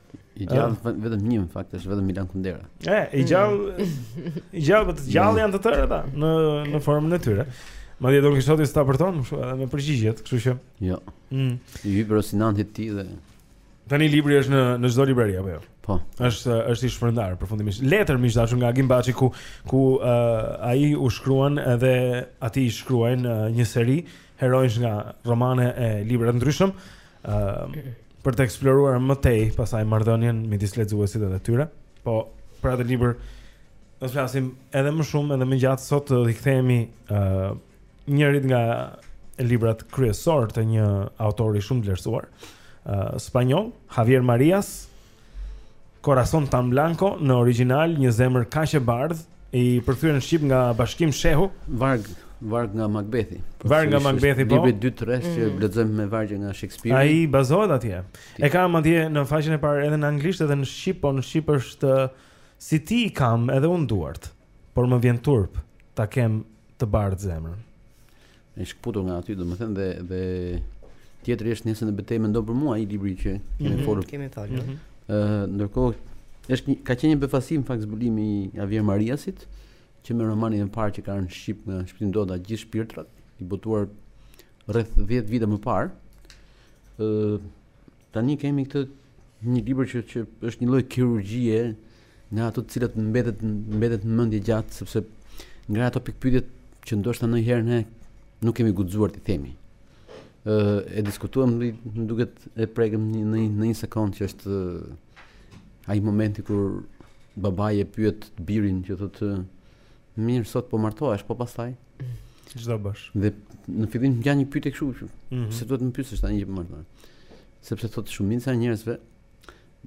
I gjallë uh, vetëm një në fakt është vetëm Milan Kundera. E, i gjallë i gjallë po të gjallë janë të tërë ata në në formën e tyre. Madje do kishte sot ta përton, kështu edhe me përgjigjet, kështu që. Jo. Mm. I hyj për Sinanti ti dhe Tani libri është në në çdo librari apo jo? Po. Është është i shpërndar përfundimisht. Letër me dashuri nga Agim Baçi ku ku uh, ai u shkruan edhe atij i shkruajnë uh, një seri heronjsh nga romane e libra të ndryshëm. Ëm uh, për të eksploruar më tej pastaj marrëdhënien midis lexuesit edhe tyre. Po për atë libër do të flasim edhe më shumë edhe më gjatë sot do i kthehemi ë uh, njërit nga librat kryesor të një autori shumë të vlerësuar, ë uh, spanjoll, Javier Marias, Corazon tan blanco në origjinal një zemër kaq e bardhë i përkthyer në shqip nga Bashkim Shehu. Varg, varg nga Macbethi. Po, varg nga Macbethi po. Libri i 2 rresht që mm. lexojmë me vargje nga Shakespeare. Ai bazohet atje. E kam atje në faqen e parë edhe në anglisht edhe në shqip, po në shqip është si ti i kam edhe unë duart, por më vjen turp ta kem të bardhë zemrën. e shkëputur nga aty, domethënë dhe dhe tjetri është nesër në betejë mendo për mua ai libri që kemi mhm, folur. Kemi folur. Mhm. Ëh, mm -hmm. ndërkohë është një, ka qenë një befasi në fakt zbulimi i Javier Mariasit që me romanin e parë që ka në shqip nga Shpëtim Doda gjithë shpirtrat i botuar rreth 10 vite më parë. Ëh, Tani kemi këtë një libër që që është një lloj kirurgjie nga ato të cilat mbetet mbetet në mendje gjatë sepse nga ato pikëpyetjet që ndoshta ndonjëherë ne nuk kemi guxuar t'i themi. Ë e diskutuam dhe më duket e prekëm në një, në një sekond që është ai momenti kur babai e pyet të birin që thotë Mirë sot po martohesh, po pastaj? Që ç'do bësh? Dhe në fillim ngjan një pyetje kështu, mm -hmm. se duhet të më pyesësh tani që po martohem. Sepse thotë shumica e njerëzve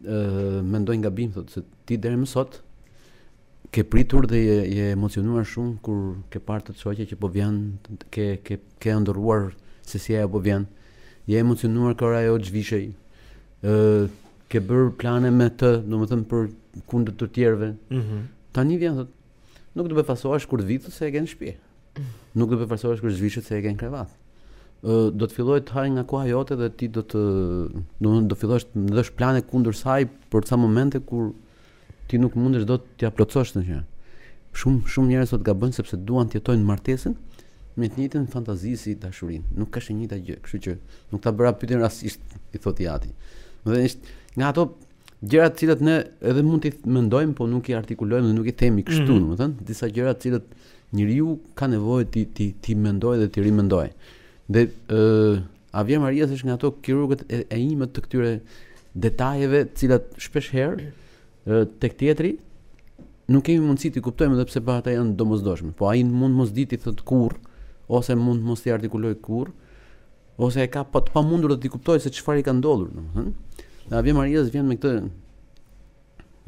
ë uh, mendojnë gabim thotë se ti deri më sot ke pritur dhe je, je emocionuar shumë kur ke parë tët shoqe që po vjen, ke ke ke ëndërruar se si ajo po vjen. Je emocionuar kur ajo zhvishej. ë uh, ke bërë plane me të, domethënë për kundër të tjerëve. Mhm. Mm Tani vjen thotë Nuk do të befasohesh kur të vijë te ti se e ke në shtëpi. Nuk do të befasohesh kur zhvishet se e ke në krevat. Do të fillojë të hajë nga koha jote dhe ti do të do të do fillosh të ndërtosh plane kundër saj për ca momente kur ti nuk mundesh dot t'ia plotësosh ndonjë gjë. Shumë shumë njerëz sot gabojnë sepse duan të jetojnë martesën me të njëjtën fantazi si dashurinë. Nuk është e njëjta gjë, kështu që nuk ta bëra pyetjen rastisht, i thotë i ati. Domethënë nga ato gjëra të cilat ne edhe mund t'i mendojmë, po nuk i artikulojmë dhe nuk i themi kështu, mm -hmm. domethënë, disa gjëra të cilat njeriu ka nevojë t'i t'i t'i mendojë dhe t'i rimendojë. Dhe ë uh, Javier Marias është nga ato kirurgët e, e imët të këtyre detajeve, të cilat shpesh herë uh, tek tjetri nuk kemi mundësi t'i kuptojmë edhe pse ato janë të domosdoshme. Po ai mund mos t'i t'i thotë kurrë ose mund mos t'i artikulojë kurrë, Ose e ka pa të pamundur dhe t'i kuptojë se çfarë i ka ndodhur, domethënë. Dhe Javier Marias vjen me këtë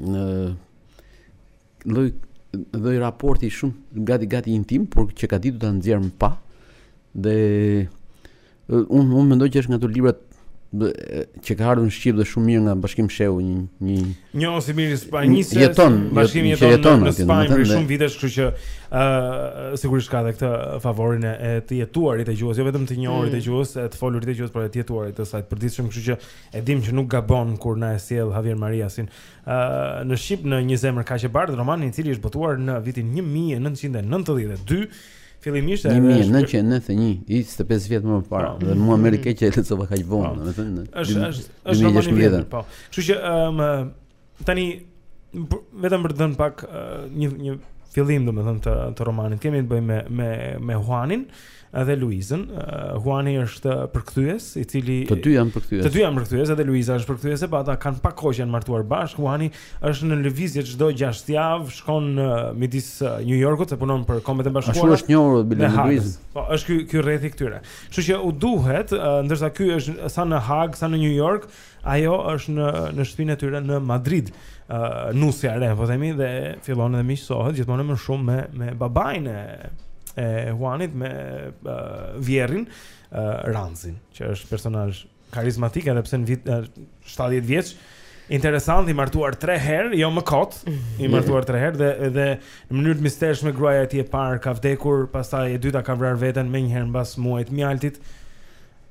ë lloj lloj raporti shumë gati gati intim, por që ka ditur ta nxjerrë në pah. Dhe unë unë mendoj që është nga ato librat që ka ardhur në Shqip dhe shumë mirë nga Bashkim Shehu, një një njohës i mirë i Spanjisë. Jeton, Bashkimi jeton, jeton në Spanjë prej shumë vitesh, kështu që ë uh, sigurisht ka edhe këtë favorin e të jetuarit të gjuhës, jo vetëm të njohurit të mm. gjuhës, e të folurit të gjuhës, por edhe të jetuarit të saj. Përditshëm, kështu që e dimë që nuk gabon kur na e sjell Javier Mariasin. ë uh, në Shqip në Një zemër kaq e bardhë, roman i cili është botuar në vitin 1992 Fillimisht edhe 1991, 25 vjet më parë po. dhe mua më vjen keq që e lexova kaq vonë, po. domethënë. Është është është më shumë vjet, po. Kështu që ëm tani vetëm për të dhënë pak një një fillim domethënë të të romanit kemi të bëjmë me me me Juanin edhe Luizën. Juani është përkthyes, i cili Të dy janë përkthyes. Të dy janë përkthyes, edhe Luiza është përkthyese, po ata kanë pak kohë që janë martuar bashkë. Juani Është në lëvizje çdo 6 javë, shkon ë midis New Yorkut se punon për Kombet e Bashkuara. Ashtu është njohur dhe me Luizën. Po, është ky ky rrethi i këtyre. Kështu që u duhet, ndërsa ky është sa në Hagë, sa në New York, ajo është në në shtëpinë e tyre në Madrid. Ë uh, nusja re, po themi dhe fillon edhe miqësohet gjithmonë më shumë me me babain e e Juanit me uh, vjerrin uh, Ranzin, që është personazh Karizmatik edhe pse mbi 70 vjeç. Interesant i martuar 3 herë, jo më kot, i mhm. martuar 3 herë dhe dhe në mënyrë të mistershme gruaja e tij e parë ka vdekur, pastaj e dyta ka vrarë veten menjëherë mbas muajit të mjaltit.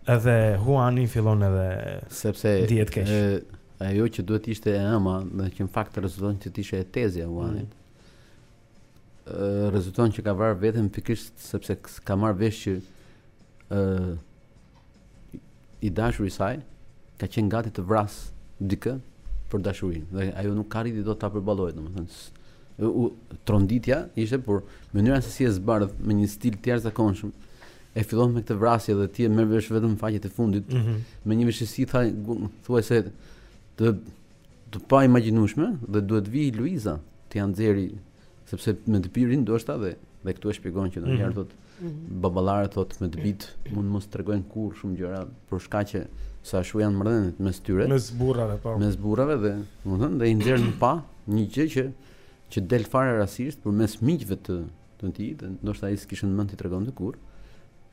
Edhe Juani fillon edhe sepse ndihet keq. Ajo që duhet të ishte e ëma, ë që në fakt rezulton që të ishte tezja e Juanit. Mm rezulton që ka vrarë veten pikërisht sepse ka marrë vesh që ë i dashuri i saj ka qenë gati të vrasë dikë për dashurinë dhe ajo nuk ka arritur dot ta përballojë domethënë u tronditja ishte por mënyra se si e zbardh me një stil të jashtëzakonshëm e fillon me këtë vrasje dhe ti e merr vesh vetëm te faqet e fundit mm -hmm. me një vështirësi thuajse të të paimagjinueshme dhe duhet të vijë Luiza t'ia nxjerrë sepse me të birin ndoshta dhe dhe këtu e shpjegon që ndonjëherë mm -hmm. thotë baballarët thotë me të bijtë mund të mos tregojnë kurrë shumë gjëra për shkak që s'ashtu janë marrëdhëniet mes tyre mes burrave po mes burrave dhe domethënë dhe i nxjerr në pa një gjë që që del fare rastisht përmes miqve të të tij dhe ndoshta ai s'kish ndër mend ta tregonte kurrë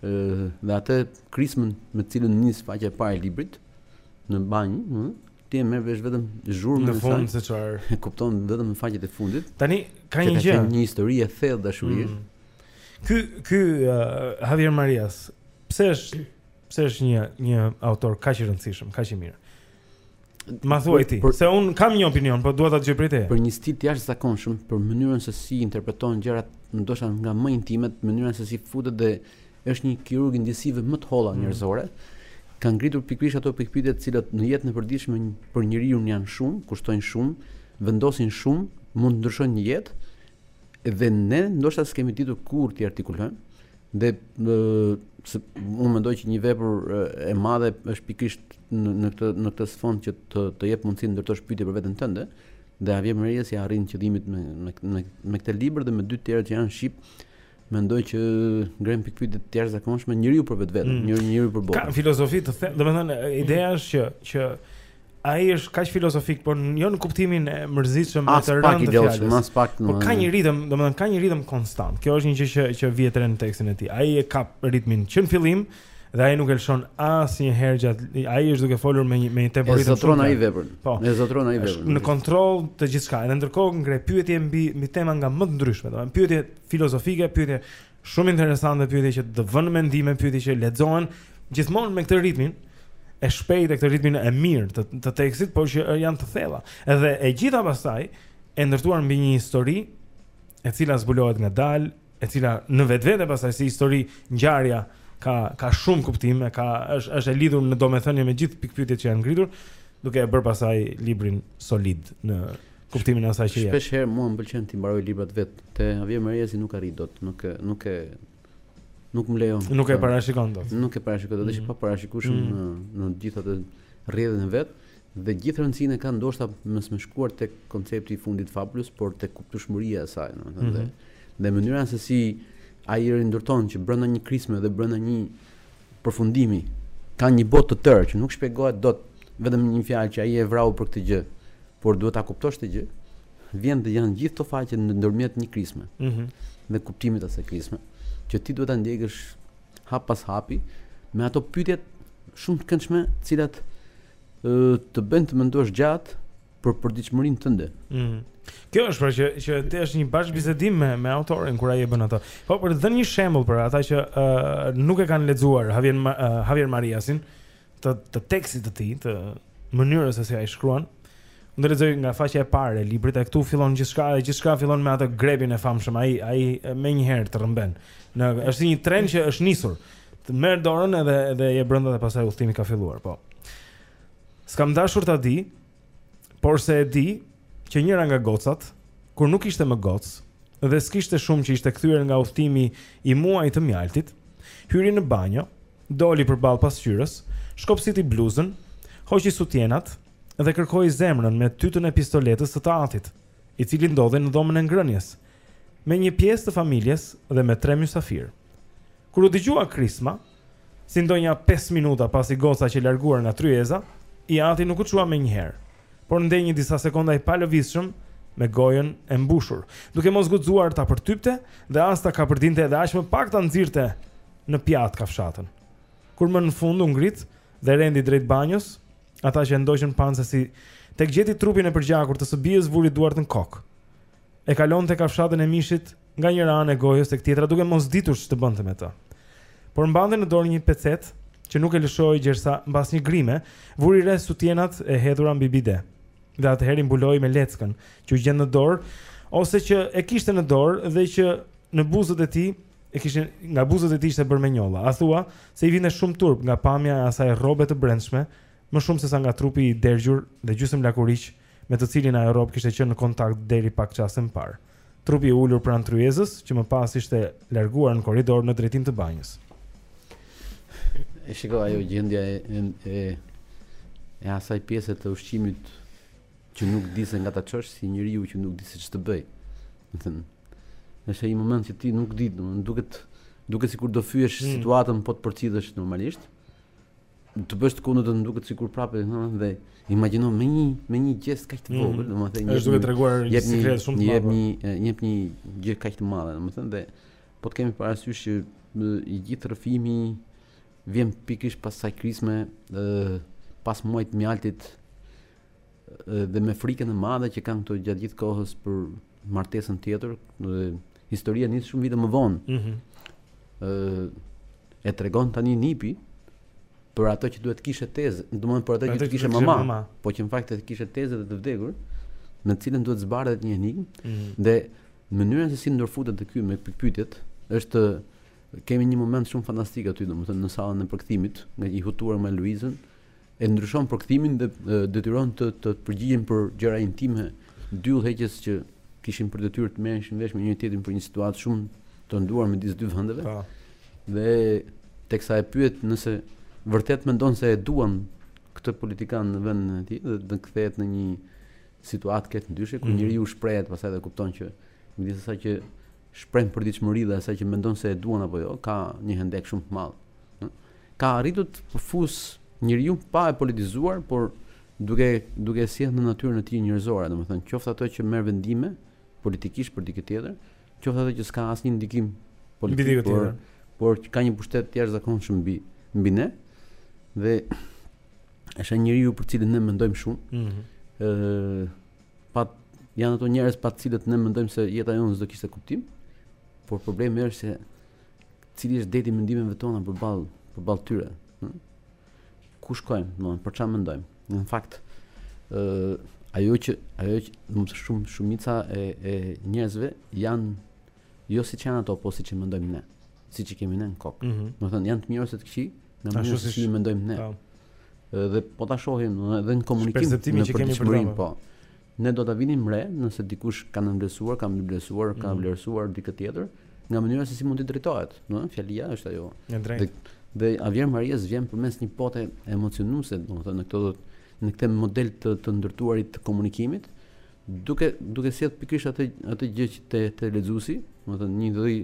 ë dhe atë krismën me të cilën nis faqja e parë e librit në banjë ë ti e merr vesh vetëm zhurmën në fund se çfarë e kupton vetëm në faqet e fundit tani ka një gjë një histori e thellë dashurie mm. Ky ky uh, Javier Marias, pse është pse është një një autor kaq i rëndësishëm, kaq i mirë? Ma thuaj ti, se unë kam një opinion, por dua ta dëgjoj prej teje. Për një stil të jashtëzakonshëm, për mënyrën se si interpreton gjërat, ndoshta nga më intimet, mënyra se si futet dhe është një kirurg i ndjesive më të holla mm. njerëzore. Ka ngritur pikërisht ato pikëpyetje të cilat në jetën e përditshme për njeriun janë shumë, kushtojnë shumë, vendosin shumë, mund të ndryshojnë një jetë Dhe ne ndoshta s'kemi ditur kurrë t'i artikulojmë dhe se unë mendoj që një vepër e madhe është pikërisht në, në këtë në këtë sfond që të të jep mundësi të ndërtosh pyetje për veten tënde dhe Javier Marias ia arrin qëllimit me me me, me këtë libër dhe me dy tjerët që janë shqip mendoj që ngrenë pikëpyetje të jashtëzakonshme njeriu për vetveten, mm. njeriu njeriu për botën. Ka filozofi të thellë, domethënë ideja është që që Ai është kaq filozofik, por jo në kuptimin e mërzitshëm apo të rëndë të fjalës. Aspak më. Por ka një ritëm, domethënë ka një ritëm konstant. Kjo është një gjë që që vihet re në tekstin e tij. Ai e kap ritmin që në fillim dhe ai nuk e lëshon asnjëherë gjatë ai është duke folur me një me një temporitëm. E zotëron ai veprën. Po. E zotëron ai veprën. Në kontroll të gjithçka. Edhe ndërkohë ngre pyetje mbi mbi tema nga më të ndryshme, domethënë pyetje filozofike, pyetje Shumë interesante pyetje që të vënë në mendime, pyetje që lexohen gjithmonë me këtë ritmin e shpejtë e këtë ritmin e mirë të, të tekstit, por që janë të thella. Edhe e gjitha pastaj e ndërtuar mbi një histori e cila zbulohet ngadalë, e cila në vetvete pastaj si histori ngjarja ka ka shumë kuptim, e ka është është e lidhur në domethënie me gjithë pikëpyetjet që janë ngritur, duke e bërë pastaj librin solid në kuptimin e asaj që jep. Shpeshherë mua më pëlqen t'i mbaroj librat vetë, te Javier Mariasi nuk arrij dot, nuk e nuk e nuk më lejon. Nuk e parashikon dot. Nuk e parashikon dot, është mm. i paparashikueshëm mm. në në të gjithë rrjedhën e vet dhe gjithë rëndësinë e ka ndoshta jo së shkuari tek koncepti i fundit të fabulës, por tek kuptueshmëria e saj, domethënë mm -hmm. dhe në mënyrën se si ai i rindërton që brenda një krisme dhe brenda një Përfundimi ka një botë të tërë që nuk shpjegohet dot vetëm me një fjalë që ai e vrau për këtë gjë, por duhet ta kuptosh këtë gjë. Vjen dhe janë gjithë këto faqe në ndërmjet një krisme. Ëh. Mm -hmm. Dhe kuptimit të asaj krisme që ti duhet ta ndjekësh hap pas hapi me ato pyetjet shumë të këndshme, të cilat ë të bëjnë të mendosh gjatë për përditshmërinë tënde. Mm. Kjo është pra që që ti është një bashkëbisedim me me autorin kur ai e bën ato. Po për të dhënë një shembull për ata që uh, nuk e kanë lexuar Javier uh, Javier Mariasin të të tekstit të tij, të mënyrës se si ai shkruan. Unë të lexoj nga faqja e parë e librit, ai këtu fillon gjithçka, ai gjithçka fillon me atë grebin e famshëm, ai ai menjëherë të rrëmben. Në është një tren që është nisur. Të merr dorën edhe edhe e brenda dhe pastaj udhëtimi ka filluar, po. S'kam dashur ta di, porse e di që njëra nga gocat, kur nuk ishte më gocë dhe s'kishte shumë që ishte kthyer nga udhëtimi i muajit të mjaltit, hyri në banjo, doli përballë pasqyrës, shkopsiti bluzën, hoqi sutjenat dhe kërkoi zemrën me tytën e pistoletës së të atit, i cili ndodhej në dhomën e ngrënies, me një pjesë të familjes dhe me tre mysafirë. Kur u dëgjua krisma, Si ndonjë 5 minuta pasi goca qe larguar nga tryeza, i ati nuk u çua menjëherë, por ndenji disa sekonda i palëvizshëm me gojën e mbushur, duke mos guxuar ta përtypte dhe as ta kapërdinte dhe aq më pak ta nxirrte në pjatë kafshatën. Kur më në fund u ngrit dhe rendi drejt banjos, ata që e ndoqën panë se si tek gjeti trupin e përgjakur të së bijës vuri duart në kokë. E kalonte kafshatën e mishit nga njëra anë e gojës tek tjetra duke mos ditur ç'të bënte me të. Por mbante në dorë një pecetë që nuk e lëshoi gjersa mbas një grime, vuri re sutjenat e hedhura mbi bide. Dhe atëherë i mbuloi me leckën që iu gjend në dorë ose që e kishte në dorë dhe që në buzët e tij e kishin nga buzët e tij ishte bërë me njolla. A thua se i vinte shumë turp nga pamja e asaj rrobe të brendshme, më shumë se sa nga trupi i dergjur dhe gjysmë lakuriq me të cilin ajo rrobë kishte qenë në kontakt deri pak çaste më parë. Trupi i ulur pranë tryezës, që më pas ishte larguar në korridor në drejtim të banjës. E shikon ajo gjendja e e e asaj pjese të ushqimit që nuk di se nga ta çosh si njeriu që nuk di se ç'të bëjë. Domethënë, është ai moment që ti nuk di, do të duket duket sikur do fyesh mm. situatën po të përcillesh normalisht. të bësh të kundër do të duket sikur prapë dhe imagjino me një me një gjest kaq të mhm. vogël, mm -hmm. domethënë një është duke treguar një sekret shumë të madh. Jep një jep një gjë kaq të madhe, domethënë dhe po të kemi parasysh që i gjithë rrëfimi vjen pikërisht pas asaj krisme, ë pas muajit të mjaltit dhe me frikën e madhe që kanë këto gjatë gjithë kohës për martesën tjetër dhe historia nis shumë vite më vonë. Ëh. Mm -hmm. e tregon tani nipi për ato që duhet ta kishte teze, domethënë për atë që ta kishte mama, mama, po që në fakt e kishte teze dhe të vdekur, në të cilën duhet zbardhet një enigmë mm -hmm. dhe mënyra se si ndërfutet të ky me pikëpyetjet është kemi një moment shumë fantastik aty, domethënë në sallën e përkthimit, kur ai i hutuar me Luizën, e ndryshon përkthimin dhe detyron të të përgjigjen për gjëra intime dy udhëheqës që kishin për detyrë të merreshin vesh me njëri-tjetrin për një situatë shumë të nderë midis dy vendeve. Pa. Po. Dhe teksa e pyet nëse vërtet mendon se e duan këtë politikan në vendin e tij dhe të kthehet në një situatë krejt ndryshe ku mm. njeriu shprehet pastaj dhe kupton që midis asaj që shpreh në përditshmëri dhe asaj që mendon se e duan apo jo, ka një hendek shumë të madh. Ka arritur ta fusë njeriun pa e politizuar, por duke duke e sjellë në natyrën e tij njerëzore, domethënë qoftë atë që merr vendime politikisht për dikë tjetër, qoftë atë që s'ka asnjë ndikim politik, por por ka një pushtet të jashtëzakonshëm mbi mbi ne dhe është ai njeriu për të cilin ne mendojmë shumë. Mm -hmm. Pa janë ato njerëz pa të cilët ne mendojmë se jeta jonë s'do të kishte kuptim, por problemi është se cili është deti i mendimeve tona përballë përballë tyre. Hm? Ku shkojmë, do për çfarë mendojmë? Në fakt, ë ajo që ajo që do të shumë shumica e e njerëzve janë Jo siç janë ato, po siç i mendojmë ne. Siç i kemi ne në kokë. Mm -hmm. Domethënë janë të mirë ose të këqij, në mënyrën se si i mendojmë ne. Po. Dhe po ta shohim edhe në komunikimin që kemi përdorur. Po. Ne do ta vinim re nëse dikush ka nënvlerësuar, ka mbivlerësuar, mm -hmm. ka mhm. vlerësuar dikë tjetër nga mënyra se si mund të drejtohet, domethënë fjalia është ajo. Dhe dhe Javier Marías vjen përmes një note emocionuese, domethënë në këtë në këtë model të të ndërtuarit të komunikimit, duke duke sjellë pikërisht atë atë gjë që te te lexuesi, domethënë një lloj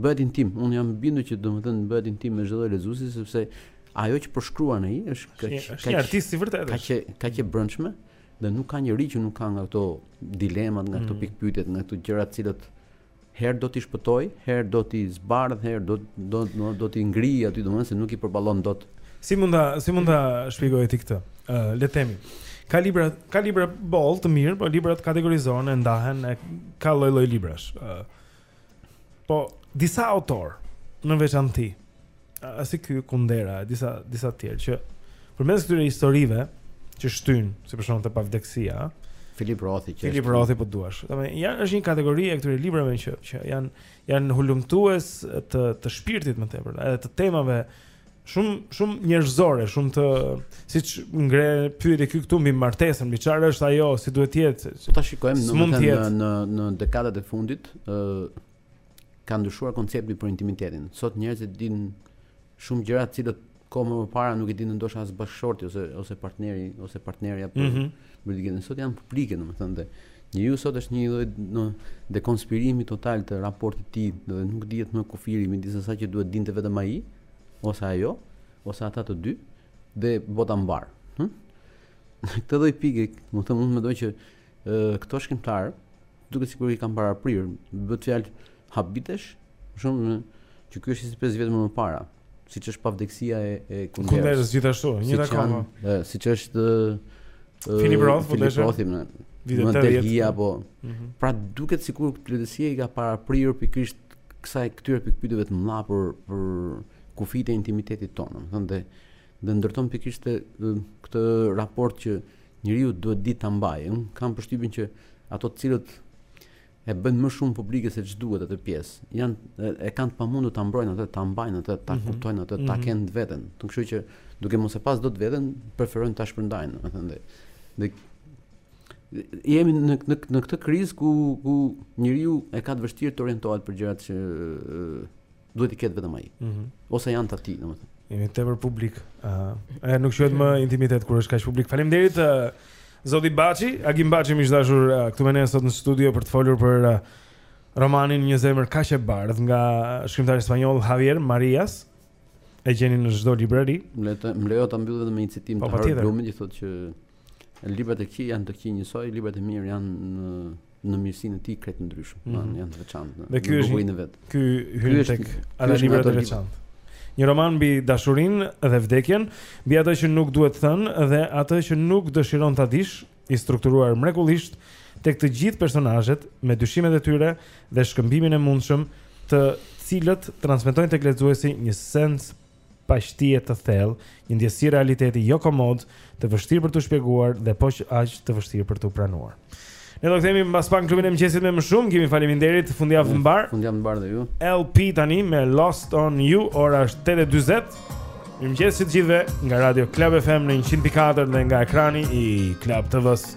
bëhet intim. Unë jam i bindur që domethënë bëhet intim me çdo lloj lexuesi sepse ajo që përshkruan ai është kaq kaq një artist i vërtetë. Kaq kaq e brendshme dhe nuk ka njeri që nuk ka nga këto dilemat, nga këto mm. pikëpyetjet, nga këto gjëra të cilat Herë do t'i shpëtojë, herë do t'i zbardhë, herë do do do do t'i ngrijë aty, domethënë se nuk i përballon dot. Si mund ta si mund ta shpjegosh ti këtë? Ë, uh, le të themi. Ka libra, ka libra boll të mirë, po librat kategorizohen e ndahen e ka lloj-lloj librash. Ë. Uh, po disa autorë në veçanti A si ky Kundera, disa disa të tjerë që përmes këtyre historive që shtyn, si për shembull te pavdekësia, Filip Rothi që Filip Rothi po duash. Domethënë janë është një kategori e këtyre librave që që janë janë hulumtues të të shpirtit më tepër, edhe të temave shumë shumë njerëzore, shumë të siç ngre pyetje këtu këtu mbi martesën, mbi çfarë është ajo, si duhet të jetë. Po ta shikojmë në në në dekadat e fundit, ë ka ndryshuar koncepti për intimitetin. Sot njerëzit dinë shumë gjëra të cilat kohë më parë nuk i dinte ndoshta as bashkëshorti ose ose partneri ose partnerja për mm -hmm. për sot janë publike domethënë dhe njeriu sot është një lloj ë dekonspirimi total të raportit të tij dhe nuk dihet më kufiri midis asaj që duhet dinte vetëm ai ose ajo ose ata të dy dhe bota mbarë. Hm? Këtë lloj pike, domethënë, unë mendoj që këta shkrimtarë Duket sikur i kanë paraprirë, bëhet fjalë habitesh, për shembull, që ky është 25 vjet më parë, siç është pavdekësia e e Kunderës. Kunderës gjithashtu, një si akoma. Siç është Filip Roth, Filip Roth, në vitet 80. Delhi apo. Mm -hmm. Pra duket sikur letërsia i ka paraprirë pikërisht kësaj këtyre pikëpyetjeve të mëdha për për kufijtë e intimitetit tonë, domethënë dhe dhe ndërton pikërisht këtë raport që Njeriu duhet të dijë ta mbajë. Unë kam përshtypjen që ata të cilët e bëjnë më shumë publike se ç'duhet atë pjesë. Janë e kanë të pamundur ta mbrojnë atë, ta mbajnë atë, ta mhm. kuptojnë atë, ta mhm. kenë veten. Do të thotë që duke mos e pas dot veten, preferojnë ta shpërndajnë, domethënë. Dhe jemi në në në këtë krizë ku ku njeriu e ka të vështirë të orientohet për gjërat që duhet të ketë vetëm ai. Ëh. Mm Ose janë të tij, domethënë. Jemi tepër publik. Ëh. Uh, nuk quhet më intimitet kur është kaq publik. Faleminderit uh, Zoti Baçi, Agim Baçi mik i dashur uh, këtu me ne sot në studio për të folur për uh, romanin Një zemër kaq e bardhë nga shkrimtari spanjoll Javier Marias. E gjeni në çdo librari. Më lejo ta mbyll vetëm me një citim po, të Harold Blumit që thotë që Librat e këqij janë të këqij njësoj, librat e mirë janë në mirësinë e tij krejt ndryshëm, mm -hmm. janë të veçantë. në llojin e vet. Ky hyn tek ata libra të veçantë. Një roman mbi dashurinë dhe vdekjen, mbi atë që nuk duhet thënë dhe atë që nuk dëshiron ta dish, i strukturuar mrekullisht tek të gjithë personazhet me dyshimet e tyre dhe shkëmbimin e mundshëm të cilët transmetojnë tek lexuesi një sens paqetie të thellë, një ndjesi realiteti jo komod, të vështirë për t'u shpjeguar dhe po aq të vështirë për t'u pranuar. Ne do të kthehemi mbas pak në klubin e mëngjesit me më shumë, Gimi faleminderit, fundjavë të mbarë. Fundjavë të mbarë dhe ju. LP tani me Lost on You, ora është 8:40. Mirëmëngjes të gjithëve nga Radio Club FM në 104 dhe nga ekrani i Club TV-s.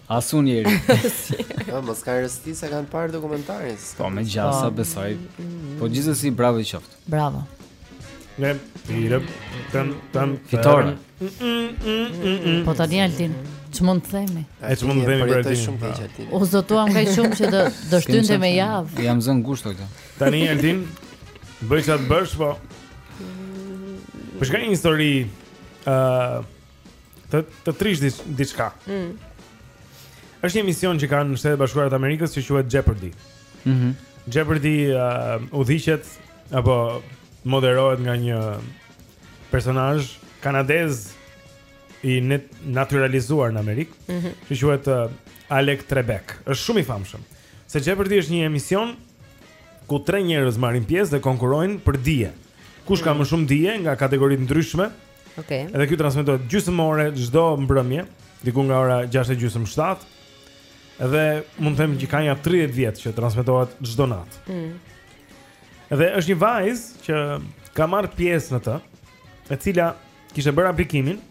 Asnjeri. Po mos ka rastis e kanë parë dokumentarin. Po me gjasa sa po. besoj. Po gjithsesi bravo i qoftë. Bravo. Ne tirëm tan tan fitor. Po tani Altin, ç'mund të themi? E ç'mund të themi për Altin? Shumë keq Altin. U zotuam kaq shumë që do do shtynte me javë. Jam zënë gusht këtu. Tani Altin, bëj ça të bësh po. Po shkaj një histori ë të të trishtë diçka. Mm. Është një emision që kanë në Shtetet Bashkuara të Amerikës që quhet Jeopardy. Mhm. Mm Jeopardy uh, udhiqet apo moderohet nga një personazh kanadez i net naturalizuar në Amerikë, mm -hmm. që quhet uh, Alec Trebek. Është shumë i famshëm. Se Jeopardy është një emision ku tre njerëz marrin pjesë dhe konkurrojnë për dije. Kush mm -hmm. ka mhm. më shumë dije nga kategori të ndryshme, Okej. Okay. Dhe ky transmetohet gjysmë ore çdo mbrëmje, diku nga ora 6:30. Dhe mund të them që ka nja 30 vjet që transmetohet çdo natë. Mm. Dhe është një vajzë që ka marrë pjesë në të, e cila kishte bërë aplikimin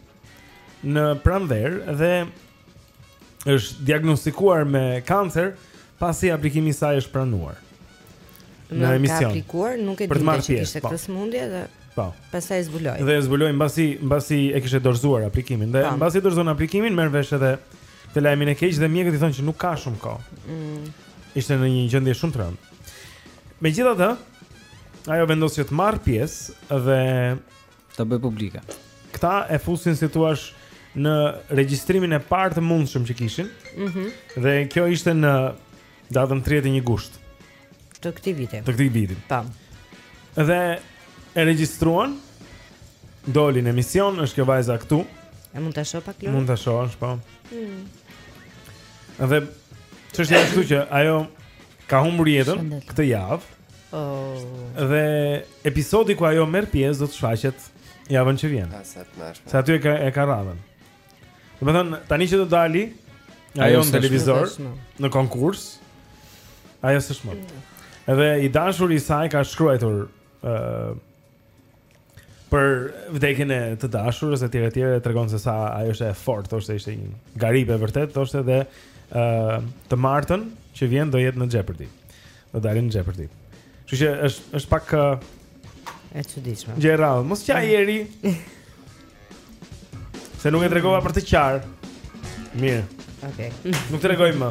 në pranverë dhe është diagnostikuar me kancer pasi aplikimi i saj është pranuar. Në emision. Ka aplikuar, nuk e dinte që kishte po. këtë sëmundje dhe po. Pastaj zbuloi. Dhe e zbuloi mbasi mbasi e kishte dorëzuar aplikimin. Dhe po. mbasi dorëzon aplikimin, merr vesh edhe këtë lajmin e keq dhe mjekët i thonë që nuk ka shumë kohë. Mm. Ishte në një gjendje shumë të rëndë. Megjithatë, ajo vendos që të marrë pjesë dhe ta bëjë publike. Këta e fusin si të thuash në regjistrimin e parë të mundshëm që kishin. Mhm. Mm dhe kjo ishte në datën 31 gusht të këtij viti. Të këtij viti. Tam. Dhe e regjistruan Doli në emision, është kjo vajza këtu. E mund ta shoh pak lëndë? Mund ta shohësh, po. Mm. Dhe çështja është kjo që ajo ka humbur jetën këtë javë. Oh. Dhe episodi ku ajo merr pjesë do të shfaqet javën që vjen. Se aty e ka e ka radhën. Domethënë tani që do dali ajo në televizor në konkurs ajo s'është më. Edhe i dashuri i saj ka shkruajtur ë uh, për vdekjen e të dashurës etj etj tregon se sa ajo ishte e fortë, thoshte ishte një garipë e vërtetë, thoshte dhe ë uh, të martën që vjen do jetë në Jeopardy. Do dali në Jeopardy. Kështu që është është pak uh, e çuditshme. Gjë e rrallë, mos qaj mm. Eri. Se nuk e tregova për të qarë. Mirë. Okej. Okay. Nuk tregoj më.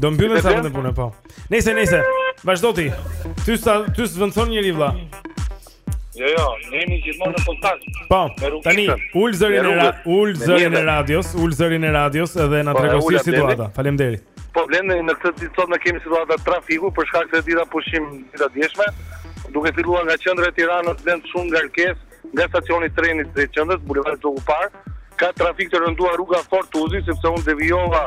Do mbyllen sa vende pune, po Nese, nese, vazhdo ti Ty s'të, ty s'të zëvendëson njeri vlla Jo, jo, ne jemi gjithmonë në kontakt. Po. Tani ul zërin e radios, ul zërin e radios, ul zërin e radios edhe na po, tregon si është situata. Faleminderit. Po Blend në këtë ditë sot ne kemi situata trafiku për shkak se ditë pushim dita e djeshme, duke filluar nga qendra e Tiranës Blend shumë ngarkesë nga stacioni i trenit drejt qendrës, bulevardit Zogu i Parë. Ka trafik të rënduar rruga Fortuzi sepse unë devijova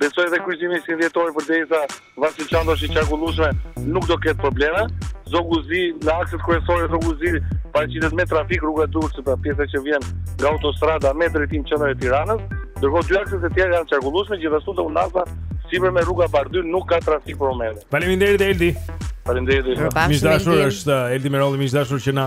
Besoj dhe kryqëzimi 21 Dhjetori përderisa Vasil Shanto është e qarkullueshme nuk do ketë probleme. Zogu i Zi, në akset kryesore Zogu i Zi paraqitet me trafik rruga e Durrësit, pra pjesa që vjen nga autostrada me drejtim qendër e Tiranës, ndërkohë dy akset e tjera janë të qarkullueshme, gjithashtu dhe unaza sipër me rruga Bardhyl nuk ka trafik për momentin. Faleminderit Eldi. Faleminderit. Miq të dashur është Eldi Merolli, miq të dashur që na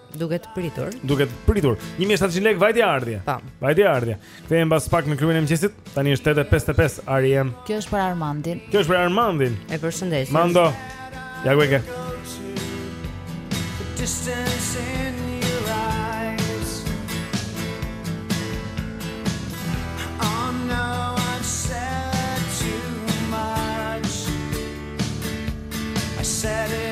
Duke të pritur. Duke të pritur. 1700 lekë vajti ardhje. Po. Vajti ardhje. Kthehem pas pak në klubin e mëngjesit. Tani është 8:55 A.M.. Kjo është për Armandin. Kjo është për Armandin. E përshëndesim. Mando. Ja ku e ke. Oh, set it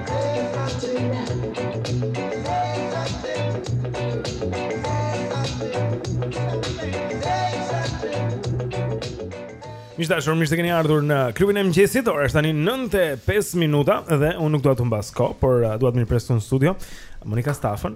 Miq të dashur, mirë se keni ardhur në klubin e mëngjesit Ora është tani 9 e 5 minuta Dhe unë nuk dua të humbas kohë Por uh, dua të mirëpres këtu në studio Monika Stafën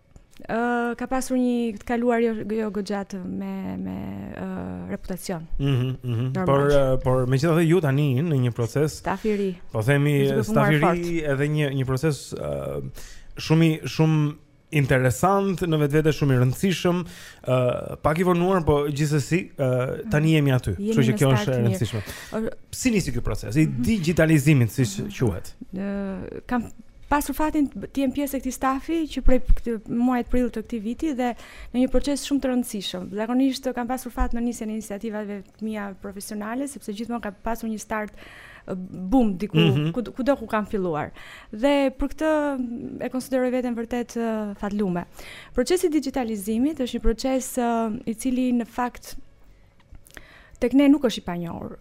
ka pasur një të kaluar jo jo goxha me me uh, reputacion. Mhm. Mm mm -hmm. Por uh, por megjithatë ju tani në një proces staf i ri. Po themi staf i ri edhe një një proces uh, shumë shumë interesant në vetvete shumë i rëndësishëm, ë uh, pak i vonuar, po gjithsesi uh, tani jemi aty. Kështu që kjo është e rëndësishme. Si nisi ky proces i mhm. digjitalizimit, siç quhet? Ë kam Pasur fatin të jem pjesë e këtij stafi që prej muajit prill të këtij viti dhe në një proces shumë të rëndësishëm. Zakonisht kam pasur fat në nisjen e iniciativave të mia profesionale sepse gjithmonë ka pasur një start bum diku mm -hmm. kudo ku, ku kam filluar. Dhe për këtë e konsideroj veten vërtet fatlume. Procesi i digitalizimit është një proces i cili në fakt tek ne nuk është i panjohur.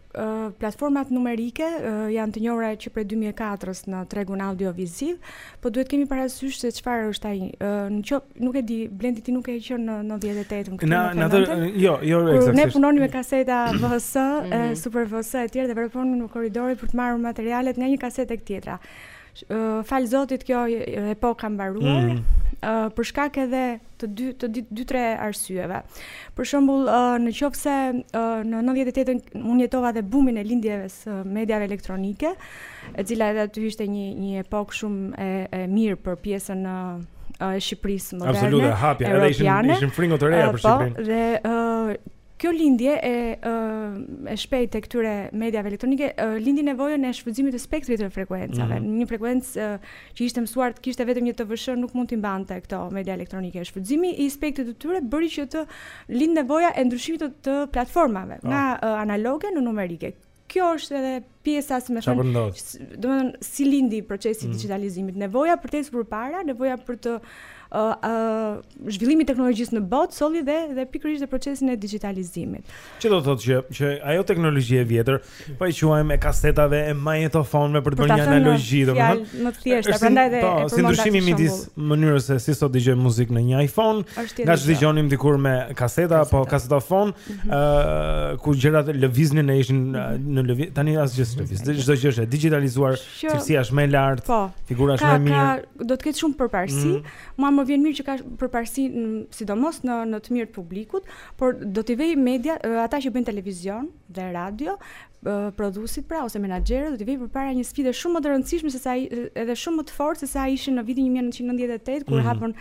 Platformat numerike janë të njohura që prej 2004-s në tregun audioviziv, po duhet të kemi parasysh se çfarë është ai. Në qoftë, nuk e di, Blendi ti nuk ke qenë në 98-ën këtu në Kanada. Jo, jo ekzaktësisht. Ne punonim me kaseta VHS, mhm. Super VHS etj dhe vraponim në korridore për të marrë materialet nga një kasetë tek tjetra. Fal Zotit kjo epokë ka mbaruar. Mm -hmm. Uh, për shkak edhe të dy të dy, dy tre arsyeve. Për shembull, uh, në qoftë se uh, në 98-ën unë jetova dhe bumin e lindjeve së uh, mediave elektronike, e cila edhe aty ishte një një epokë shumë e, e mirë për pjesën në uh, e Shqipërisë moderne. Absolutisht, hapja, edhe ishin ishin fringo të reja për po, Shqipërinë. Po, dhe uh, Kjo lindje e e shpejtë e këtyre mediave elektronike lindi nevojën e shfrytëzimit të spektrit të frekuencave. Në një frekuencë që ishte mësuar të kishte vetëm një TVSH nuk mund t'i mbante këto media elektronike. Shfrytëzimi i spektrit të tyre bëri që të lind nevoja e ndryshimit të, të platformave, oh. nga analoge në numerike. Kjo është edhe pjesa, si me thënë, do më thënë, si lindi procesi mm. i digitalizimit. Nevoja për të për para, nevoja për të uh, uh, zhvillimi i teknologjisë në botë, solli dhe, dhe pikërisht dhe procesin e digitalizimit. Që do të thotë që, që ajo teknologi e vjetër, po e quajmë e kasetave, e magnetofonëve për të bërë një analogji, do më thënë. Më thjeshtë, prandaj dhe po, e përmenda si ndryshimi midis mënyrës se si sot dëgjojmë muzikë në një iPhone, nga ç'dëgjonim dikur me kaseta apo kasetofon, ë uh, ku gjërat lëviznin e ishin uh, në lëviz tani asgjë s'lëviz çdo gjë është digjitalizuar cilësia është më e lartë po, figura është më e mirë ka do të ketë shumë përparësi mm. mua më vjen mirë që ka përparësi sidomos në në të mirë të publikut por do t'i vejë mediat ata që bëjnë televizion dhe radio prodhuesit pra ose menaxherët do t'i vejë përpara një sfide shumë më të rëndësishme se sa edhe shumë më të fortë se sa ishin në vitin 1998 kur mm. hapën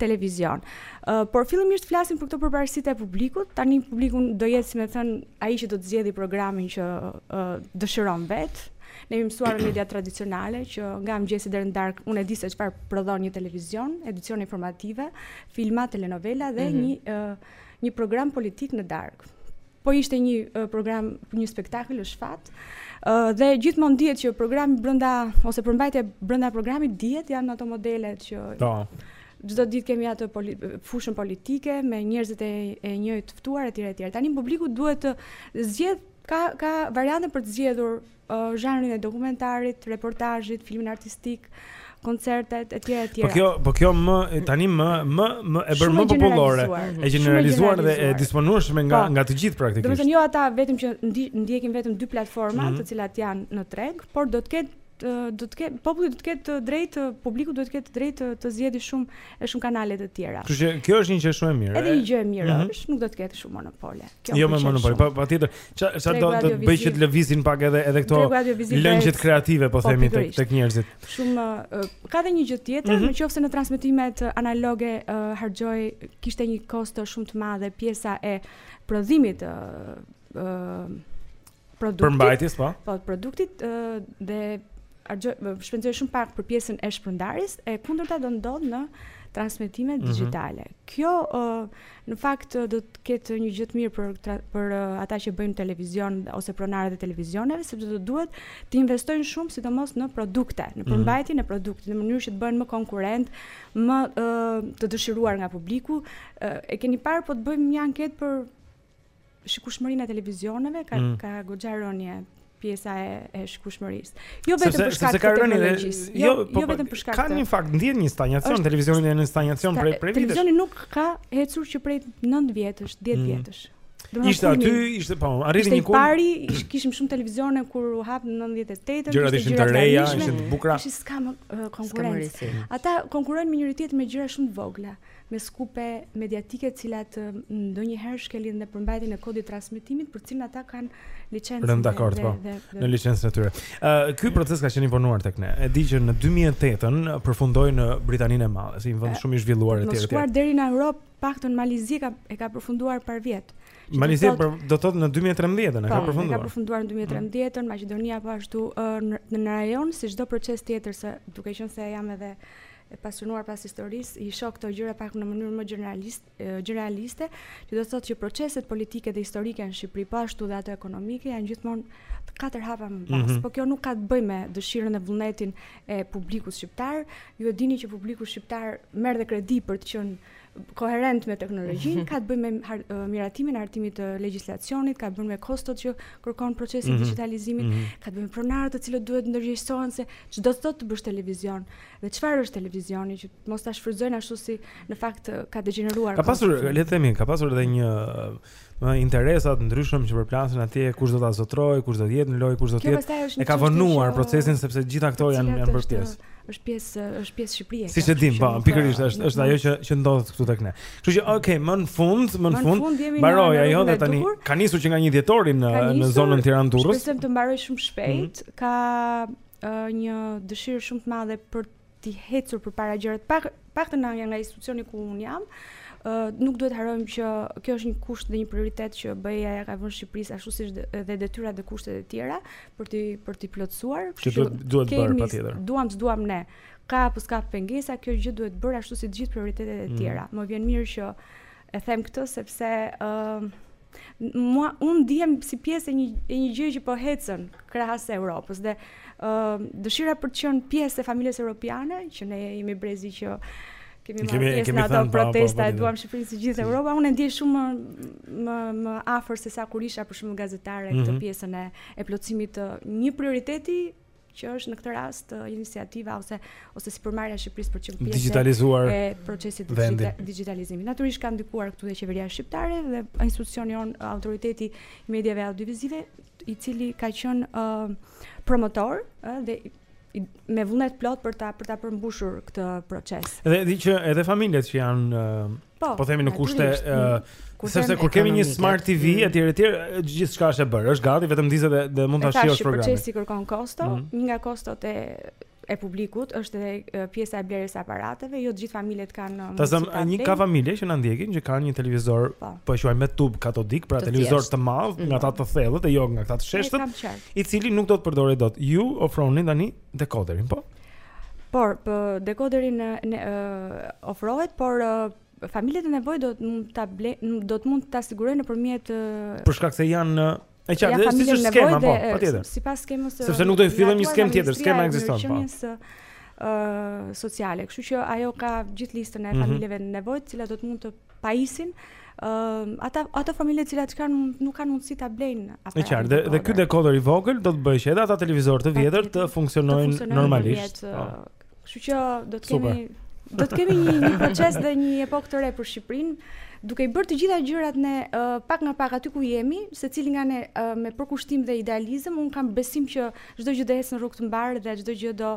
televizion. Uh, por fillimisht flasim për këto përparësitë e publikut. Tani publiku do jetë, si me thënë, ai që do të zgjedhë programin që uh, dëshiron vetë. Ne jemi mësuar në media tradicionale që nga mëngjesi deri në darkë unë e di se çfarë prodhon një televizion, edicione informative, filma, telenovela dhe mm -hmm. një uh, një program politik në darkë. po ishte një program, një spektakël është fat. Dhe gjithmonë dihet që programi brenda ose përmbajtja brenda programit dihet janë ato modele që Po. Çdo ditë kemi atë poli, fushën politike me njerëzit e, e njëjtë të ftuar etj etj. Tani publiku duhet të zgjedhë ka ka variante për të zgjedhur zhanrin e dokumentarit, reportazhit, filmin artistik, koncertet etj etj. Po kjo, po kjo më tani më më më e bërë më popullore, e gjeneralizuar dhe e disponueshme nga po. nga të gjithë praktikisht. Domethënë jo ata vetëm që ndjekin vetëm dy platforma, mhm. të cilat janë në treg, por do të ketë do të ketë populli do të ketë të drejtë publiku do të ketë të drejtë të zgjedhë shumë e shumë kanale të tjera. Kështu që kjo është një gjë shumë e mirë. Edhe një gjë e mirë mm -hmm. është, nuk do të ketë më monopole. Kjo jo më monopole, pa patjetër. Çfarë do të bëjë që të lëvizin pak edhe edhe këto lëngjet kreative, po, po themi tek tek njerëzit. Shumë ka edhe një gjë tjetër, mm -hmm. në qoftë se në transmetimet analoge uh, harxhoi kishte një kosto shumë të madhe pjesa e prodhimit uh, uh, produktit. Përmbajtjes, po. Po, produktit ë dhe shpenzon shumë pak për pjesën e shpërndarjes, e kundërta do ndodh në transmetime mhm. digjitale. Mm -hmm. Kjo uh, në fakt do të ketë një gjë të mirë për për uh, ata që bëjnë televizion ose pronarët e televizioneve, sepse do duhet të investojnë shumë sidomos në produkte, në mhm. përmbajtjen mm -hmm. e produktit, në mënyrë që të bëhen më konkurrentë, më uh, të dëshiruar nga publiku. Uh, e keni parë po të bëjmë një anketë për Shikushmërinë e televizioneve ka mm. ka goxha rënie pjesa e, e shikushmërisë. Jo vetëm për shkak të teknologjisë. Jo, jo, po, jo po, vetëm për shkak të. Ka në fakt, ndjen një stagnacion është, televizionin e një stagnacion prej prej vitesh. Televizioni nuk ka ecur që prej 9 vjetësh, 10 mm. vjetësh. Ishte aty, ishte po, arriti një kohë. Ishte i pari, kishim shumë televizione kur u hap në 98-ën, gjërat ishin të reja, ishin të bukura. Ishte s'ka më konkurrencë. Ata konkurrojnë me njëri-tjetrin me gjëra shumë të vogla. me skupe mediatike të cilat ndonjëherë shkelin dhe përmbajtjen e kodit të transmetimit për të cilin ata kanë licencën e tyre. Dakor, po. Në licencën e tyre. Ë uh, ky proces ka qenë i vonuar tek ne. E di që në 2008-ën përfundoi në Britaninë e Madhe, si një vend shumë i zhvilluar etj. Duke shkuar deri në Europë, paktën Mali i Zi ka e ka përfunduar parvjet. Mali i Zi do të thotë në 2013-ën e ka po, përfunduar. Ka përfunduar në 2013-ën, mm. Maqedonia po ashtu në rajon si çdo proces tjetër se duke qenë se jam edhe e pasionuar pas historisë, i shoh këto gjëra pak në mënyrë më gjeneralist, gjeneraliste, që do të thotë që proceset politike dhe historike në Shqipëri, po ashtu dhe ato ekonomike janë gjithmonë tre-katër hapa më pas. Mm -hmm. Po kjo nuk ka të bëjë me dëshirën dhe vullnetin e publikut shqiptar. Ju e dini që publiku shqiptar merr dhe kredi për të qenë koherent me teknologjinë, mhm. ka të bëjë me miratimin e hartimit të legjislacionit, ka të bëjë me kostot që kërkon procesi i mm -hmm. digjitalizimit, mm -hmm. ka të bëjë me pronarët të cilët duhet ndërgjegjësohen se ç'do të thotë të bësh televizion. Dhe çfarë është televizioni që mos ta shfrytëzojnë ashtu si në fakt ka degjeneruar. Ka pasur, le të themi, ka pasur edhe një më interesa të ndryshëm që përplasen atje, kush do ta zotërojë, kush do të jetë në lojë, kush do të jetë. E ka vonuar procesin sepse gjitha këto janë janë për pjesë. Është pjesë, është pjesë Shqipërie. Siç e dim, po, pikërisht është është ajo që që ndodh këtu tek ne. Kështu që, okay, më në fund, më në fund, mbaroi ajo dhe tani ka nisur që nga një dhjetori në në zonën Tiranë-Durrës. Shpresoj të mbarojë shumë shpejt. Mhm. Ka uh, një dëshirë shumë të madhe për t'i ecur përpara gjërat pak pak të paktën nga institucioni ku unë jam uh, nuk duhet të harrojmë që kjo është një kusht dhe një prioritet që BE-ja ia ka vënë Shqipërisë ashtu si dhe detyrat dhe kushtet e tjera për t'i për t'i plotësuar që duhet duhet bërë patjetër duam s'duam ne ka apo s'ka pengesa kjo gjë duhet bërë ashtu si të gjithë prioritetet e mm. tjera mm. më vjen mirë që E them këtë sepse ë uh, mua un ndihem si pjesë e një e një gjëje që po ecën krahas Europës dhe ë uh, dëshira për të qenë pjesë e familjes europiane që ne jemi brezi që kemi marrë pjesë në ato po, po, protesta po, e duam Shqipërinë si gjithë Europa, unë e ndjej shumë më më afër se sa kur isha për shembull gazetare mm -hmm. këtë mhm. pjesën e e plotësimit të një prioriteti që është në këtë rast iniciativa ose ose sipërmarrja e Shqipërisë për të qenë pjesë digitalizuar e procesit digitalizimit. Natyrisht ka ndikuar këtu dhe qeveria shqiptare dhe institucioni on autoriteti i mediave audiovizive i cili ka qenë uh, promotor uh, dhe me vullnet plot për ta për ta përmbushur këtë proces. Dhe di që edhe familjet që janë uh, Po. Po themi në kushte ë mm. sepse kur kemi një smart TV mm. etj etj gjithçka është e bërë, është gati vetëm ndizet dhe mund ta shijosh programin. Tash procesi kërkon kosto, mm. një nga kostot e e publikut është edhe pjesa e blerjes së aparateve, jo të gjithë familjet kanë Ta zëmë një ka familje që na ndjekin që kanë një televizor, po, po e quajmë me tub katodik, pra televizor të madh, nga ata të thellët e jo nga ata të sheshtët, i cili nuk do të përdorej dot. Ju ofroni tani dekoderin, po? Po, por dekoderi e, ne, e, ofrohet, por e, familjet në nevojë do të mund ta ble, do të mund ta sigurojnë nëpërmjet e, Për shkak se janë në e ja, qartë, dhe si familje në nevojë skema, po, dhe, e, patjetër. Sipas skemës së Sepse nuk do të fillojmë një miratuar skemë nga tjetër, Ministria skema e ekziston, po. Mirëqenies së, ë, sociale. Kështu që ajo ka gjithë listën e Mhm. familjeve në nevojë, të cilat do të mund të pajisen, uh, ata ato familje të cilat kanë nuk kanë mundësi ta blejnë atë. E qartë, dhe, dhe ky dekoder i vogël do të bëjë që edhe ata televizorë të vjetër të funksionojnë normalisht. Po. Kështu që do të kemi do të kemi një, një proces dhe një epokë të re për Shqipërinë, duke i bërë të gjitha gjërat ne uh, pak nga pak aty ku jemi, secili nga ne uh, me përkushtim dhe idealizëm, un kam besim që çdo gjë do të ecë në rrugë të mbarë dhe çdo gjë do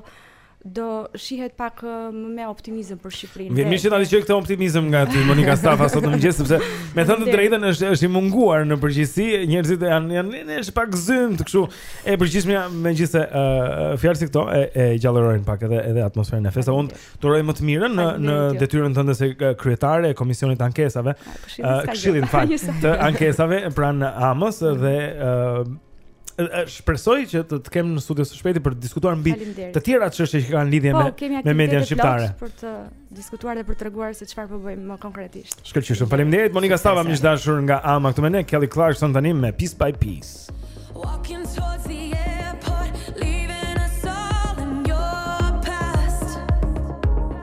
do shihet pak më me optimizëm për Shqipërinë. Më vjen mirë që ta dëgjoj këtë optimizëm nga ti Monika Stafa sot në mëngjes sepse me thënë të drejtën është është i munguar në përgjithësi, njerëzit janë janë ne është pak zymtë kështu. E përgjithësisht megjithëse ë uh, fjalë si këto e e gjallërojnë pak edhe edhe atmosferën e festës. Unë t'uroj më të mirën në në detyrën tënde si kryetare e komisionit të ankesave. Këshillit, më fal të ankesave pranë AMA-s dhe Shpresoj që të të kem në studio së shpejti për të diskutuar mbi të tjera çështje që kanë lidhje po, me me median shqiptare. Po, kemi aktivitete për të diskutuar dhe për të treguar se çfarë po bëjmë më konkretisht. Shkëlqyeshëm. Faleminderit Monika Stafa, miq të dashur nga AMA këtu me ne, Kelly Clarkson tani me Piece by Piece. Walking towards the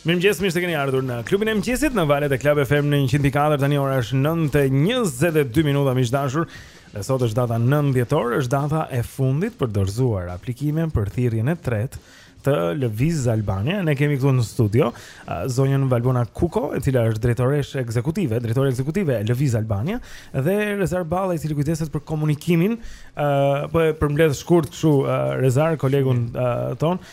Mirëmëngjes, mirë se keni ardhur në klubin e mëngjesit në valët e Club FM në 104. Tani ora është 9:22 minuta miq të dashur. Dhe sot është data 9 dhjetor, është data e fundit për të dorëzuar aplikimin për thirrjen e tretë të Lëviz Albania. Ne kemi këtu në studio zonjën Valbona Kuko, e cila është drejtoreshë ekzekutive, drejtore ekzekutive e Lëviz Albania dhe Rezart Balla, i cili kujdeset për komunikimin, ë uh, po e përmbledh shkurt kështu uh, Rezart kolegun uh, tonë.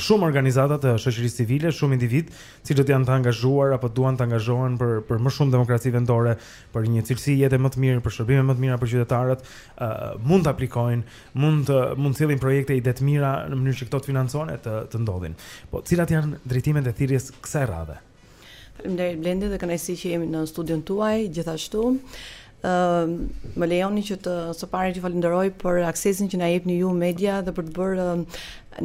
Shumë organizata të shoqërisë civile, shumë individë, të cilët janë të angazhuar apo duan të angazhohen për për më shumë demokraci vendore, për një cilësi jete më të mirë, për shërbime më të mira për qytetarët, ë mund të aplikojnë, mund të mund të sjellin projekte ide të mira në mënyrë që këto të financohen e të të ndodhin. Po cilat janë drejtimet e thirrjes kësaj radhe? Faleminderit Blendi dhe kënaqësi që jemi në studion tuaj gjithashtu. Ëm uh, më lejoni që të së pari t'ju falenderoj për aksesin që na jepni ju media dhe për të bërë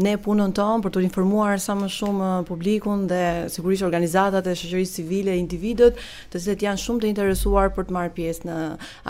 ne punën tonë për të informuar sa më shumë uh, publikun dhe sigurisht organizatat e shoqërisë civile, individët, të cilët janë shumë të interesuar për të marrë pjesë në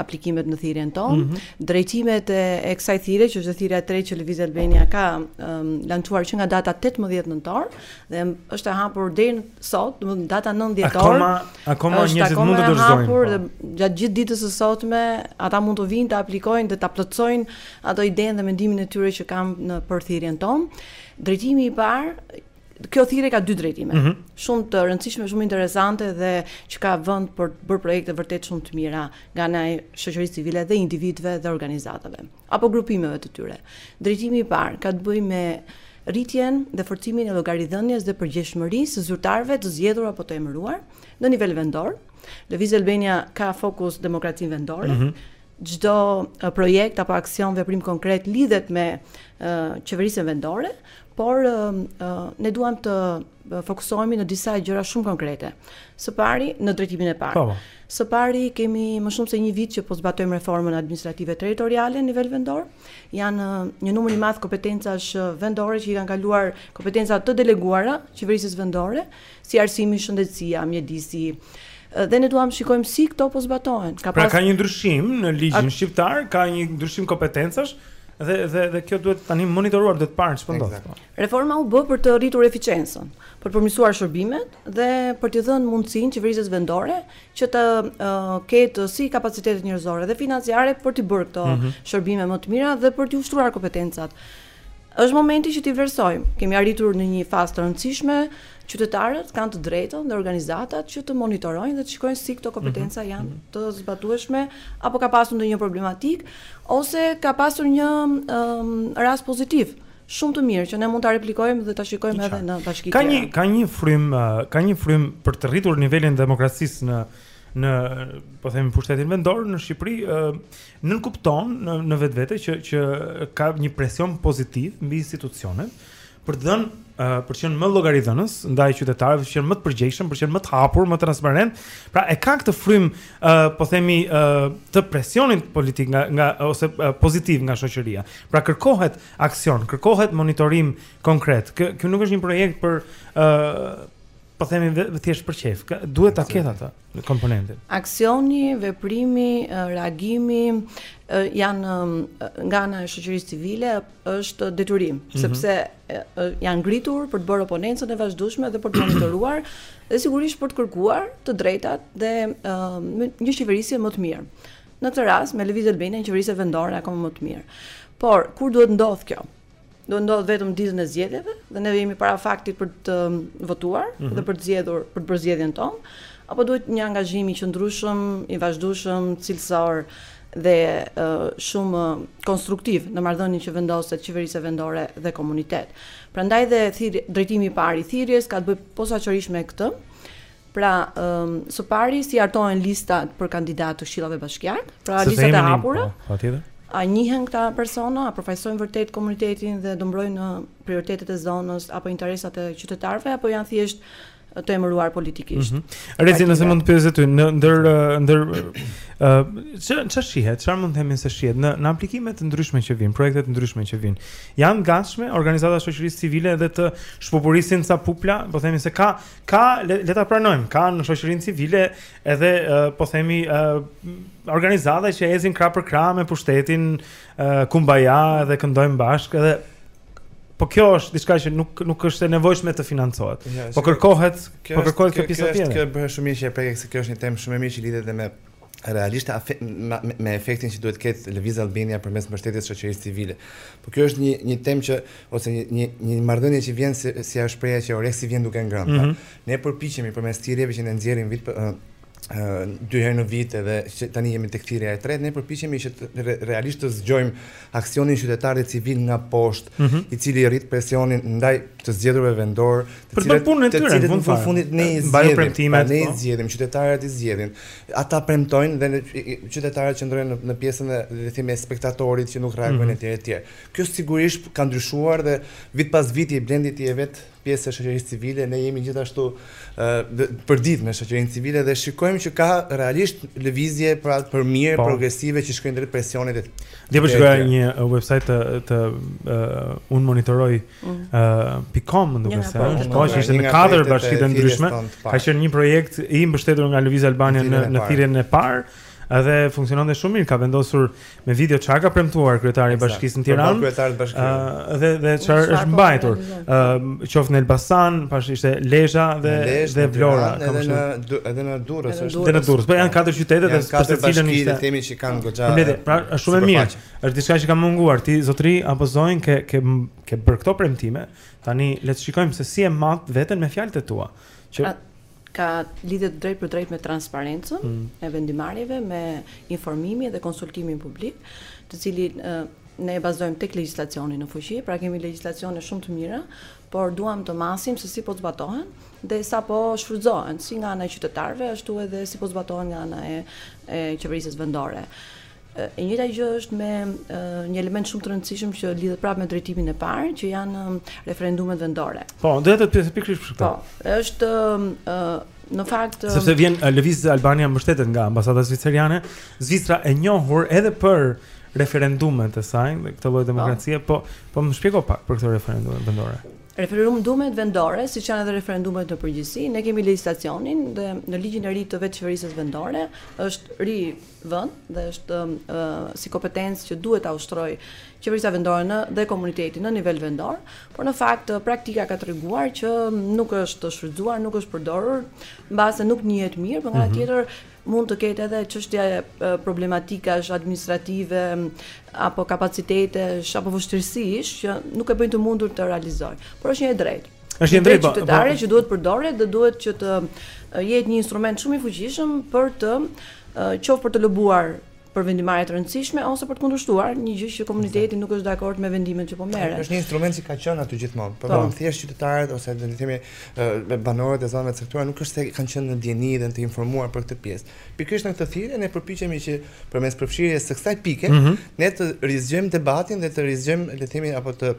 aplikimet në thirrjen tonë. Mm -hmm. Drejtimet e, e kësaj thirrje, që është thirrja e tretë që Lëviz Albania ka um, lançuar që nga data 18 nëntor, Dhe është e hapur deri sot, do të thotë data 9 dhjetor. Akoma, akoma njerëzit mund të dorëzojnë. Është hapur po. Dhe gjatë gjithë ditës së sotme, ata mund të vijnë të aplikojnë dhe të plotësojnë atë idenë dhe mendimin e tyre që kanë në për thirrjen tonë. Drejtimi i parë Kjo thirrje ka dy drejtime. Mm -hmm. Shumë të rëndësishme, shumë interesante dhe që ka vend për të bërë projekte vërtet shumë të mira nga ana e shoqërisë civile dhe individëve dhe organizatave. apo grupimeve të tyre. Drejtimi i parë ka të bëjë me rritjen dhe forcimin e llogaridhënies dhe përgjegjshmërisë së zyrtarëve të zgjedhur apo të emëruar në nivel vendor. Lëviz Albania ka fokus demokracinë vendore. Mm -hmm çdo projekt apo aksion veprim konkret lidhet me uh, qeverisjen vendore, por uh, ne duam të fokusohemi në disa gjëra shumë konkrete. Së pari, në drejtimin e parë. Po. Së pari kemi më shumë se një vit që po zbatojmë reformën administrative territoriale në nivel vendor. Janë uh, një numër i madh kompetencash uh, vendore që i kanë kaluar kompetenca të deleguara qeverisjes vendore, si arsimi, shëndetësia, mjedisi, uh, dhe ne duam shikojmë si këto po zbatohen. Ka pra pas... ka një ndryshim në ligjin shqiptar, ka një ndryshim kompetencash, dhe dhe dhe kjo duhet tani monitoruar duhet parë çfarë ndodh. Po. Reforma u bë për të rritur efiçencën, për të përmirësuar shërbimet dhe për t'i dhënë mundësinë qeverisjes vendore që të ketë si kapacitetet njerëzore dhe financiare për të bërë këto mm -hmm. shërbime më të mira dhe për të ushtruar kompetencat. Është momenti që t'i vlerësojmë. Kemi arritur në një fazë të rëndësishme, qytetarët kanë të drejtën dhe organizatat që të monitorojnë dhe të shikojnë si këto kompetenca mhm. janë mhm. të zbatueshme apo ka pasur ndonjë problematikë ose ka pasur një um, rast pozitiv. Shumë të mirë që ne mund ta replikojmë dhe ta shikojmë edhe në bashki tjera. Ka një ka një frymë, ka një frymë për të rritur nivelin e demokracisë në në po themi pushtetin vendor në Shqipëri, ë nënkupton në, në vetvete që që ka një presion pozitiv mbi institucionet për të dhënë uh, për të qenë më llogaridhënës ndaj qytetarëve, për qenë më të përgjegjshëm, për të qenë më të hapur, më transparentë. Pra e ka këtë frymë, uh, po themi, uh, të presionit politik nga nga ose uh, pozitiv nga shoqëria. Pra kërkohet aksion, kërkohet monitorim konkret. Kë, ky nuk është një projekt për ë uh, po themi thjesht për qejf. Duhet ta ketë atë komponentin. Aksioni, veprimi, reagimi janë nga ana e shoqërisë civile është detyrim, mm -hmm. sepse janë ngritur për të bërë oponencën e vazhdueshme dhe për të monitoruar dhe sigurisht për të kërkuar të drejtat dhe uh, një qeverisje më të mirë. Në këtë rast me LevizAlbanian qeverisje vendore akoma më të mirë. Por kur duhet ndodhë kjo? do ndodhë vetëm ditën e zgjedhjeve dhe ne jemi para faktit për të um, votuar mm -hmm. dhe për të zgjedhur për të bërë zgjedhjen tonë apo duhet një angazhim i qëndrueshëm, i vazhdueshëm, cilësor dhe uh, shumë konstruktiv në marrëdhënien që vendoset qeverisje vendore dhe komunitet. Prandaj dhe thirr, drejtimi i parë i thirrjes ka të bëjë posaçërisht me këtë Pra, së pari si hartohen listat për kandidatë të këshillave bashkiake, pra listat e hapura. Po, patjetër. A njihen këta persona, a përfaqësojnë vërtet komunitetin dhe do mbrojnë uh, prioritetet e zonës apo interesat e qytetarëve apo janë thjesht uh, të emëruar politikisht. Mm -hmm. Rezi, nëse mund të pyes ty, në ndër uh, ndër ë ç'a shihet, çfarë mund të themi se shihet në në aplikime të ndryshme që vijnë, projekte të ndryshme që vijnë. Janë gatshme organizatat e shoqërisë civile edhe të shpupurisin ca pupla, po themi se ka ka le, le ta pranojmë, ka në shoqërinë civile edhe uh, po themi uh, organizata që ecin krah për krah me pushtetin uh, Kumbaja dhe këndojmë bashkë edhe Po kjo është diçka që nuk nuk është e nevojshme të financohet. Ja, po kërkohet, po kërkohet kjo pjesa tjetër. Kjo është kjo bëre shumë mirë që e preke se kjo është një temë shumë e mirë që lidhet edhe me realisht me efektin që duhet të ketë Lëviz Albania përmes mbështetjes së shoqërisë civile. Po kjo është një një temë që ose një një një marrëdhënie që vjen si si ajo shprehja që oreksi vjen duke ngrënë. Mm -hmm. Ne përpiqemi përmes thirrjeve që ne nxjerrim vit për dy herë në vit edhe që tani jemi tek thirrja e tretë, ne përpiqemi që të, re, realisht të zgjojmë aksionin qytetar dhe civil nga poshtë, mm -hmm. i cili rrit presionin ndaj të zgjedhurve vendorë, të cilët të cilët në fund fundit ne i zgjedhim, ne i, po, zgjedhim qytetarët i zgjedhin. Ata premtojnë dhe qytetarët qëndrojnë në pjesën e le të themi e spektatorit që nuk reagojnë etj etj. Kjo sigurisht ka ndryshuar dhe vit pas viti Blendi ti je vetë pjesë e shoqërisë civile, ne jemi gjithashtu përditë me shoqërinë civile dhe shikojmë që ka realisht lëvizje për për mirë, po. progresive që shkojnë drejt presionit. Dhe po shikoja një website të të unë monitoroj Pikë com më duket se është, po që ishte në katër bashki të ndryshme. Ka qenë një projekt i mbështetur nga Lëviz Albania në në thirrjen e parë. Edhe funksionon dhe shumë mirë, ka vendosur me video ça ka premtuar kryetari i bashkisë në Tiranë. Kryetari i bashkisë. Ëh dhe dhe çfarë është mbajtur. Ëh qoftë në Elbasan, pash ishte Lezha dhe dhe Vlora, kam thënë. Edhe në edhe në Durrës është. Edhe në Durrës, po janë katër qytete dhe katër bashki le të themi që kanë goxha. Pra është shumë e mirë. Është diçka që ka munguar ti zotri apo zonjë ke ke ke bërë këto premtime. Tani le të shikojmë se si e mat veten me fjalët e tua. Që A, ka lidhje të drejtpërdrejtë me transparencën mm. e vendimarrjeve, me informimin dhe konsultimin publik, të cilin ne e bazojmë tek legjislacioni në fuqi, pra kemi legjislacione shumë të mira, por duam të masim se si po zbatohen dhe sa po shfrytëzohen si nga ana e qytetarëve ashtu edhe si po zbatohen nga ana e e qeverisjes vendore. E njëjta gjë është me një element shumë të rëndësishëm që lidhet prapë me drejtimin e parë, që janë referendumet vendore. Po, do të thotë pikërisht për këtë. Po, është ë në fakt sepse vjen Lëviz Albania mbështetet nga ambasada zvicerane, Zvicra e njohur edhe për referendumet e saj, këtë lloj po. demokracie, po pa më shpjego pak për këto referendume vendore. Referendumet vendore, siç janë edhe referendumet në përgjithësi, ne kemi legjislacionin dhe në ligjin e ri të vetëqeverisjes vendore është ri vënë dhe është si kompetencë që duhet ta ushtrojë qeverisja vendore në dhe komuniteti në nivel vendor, por në fakt praktika ka treguar që nuk është shfrytëzuar, nuk është përdorur, mbase nuk njihet mirë, por nga ana mm -hmm. tjetër mund të ketë edhe çështje problematikash administrative apo kapacitetesh apo vështirësish që nuk e bëjnë të mundur të realizohen. Por është një e drejtë. Është një e drejtë po, qytetare po. që duhet përdoret dhe duhet që të jetë një instrument shumë i fuqishëm për të qoftë për të lobuar për vendimarrje të rëndësishme ose për të kundërshtuar një gjë që komuniteti nuk është dakord me vendimin që po merret. Është një instrument që ka qenë aty gjithmonë. Por po. vetëm thjesht qytetarët ose do të themi banorët e zonave të caktuara nuk është se kanë qenë në dijeni dhe të informuar për këtë pjesë. Pikërisht në këtë thirrje ne përpiqemi që përmes përfshirjes së kësaj pike, mm -hmm. ne të rizgjojmë debatin dhe të rizgjojmë le të themi apo të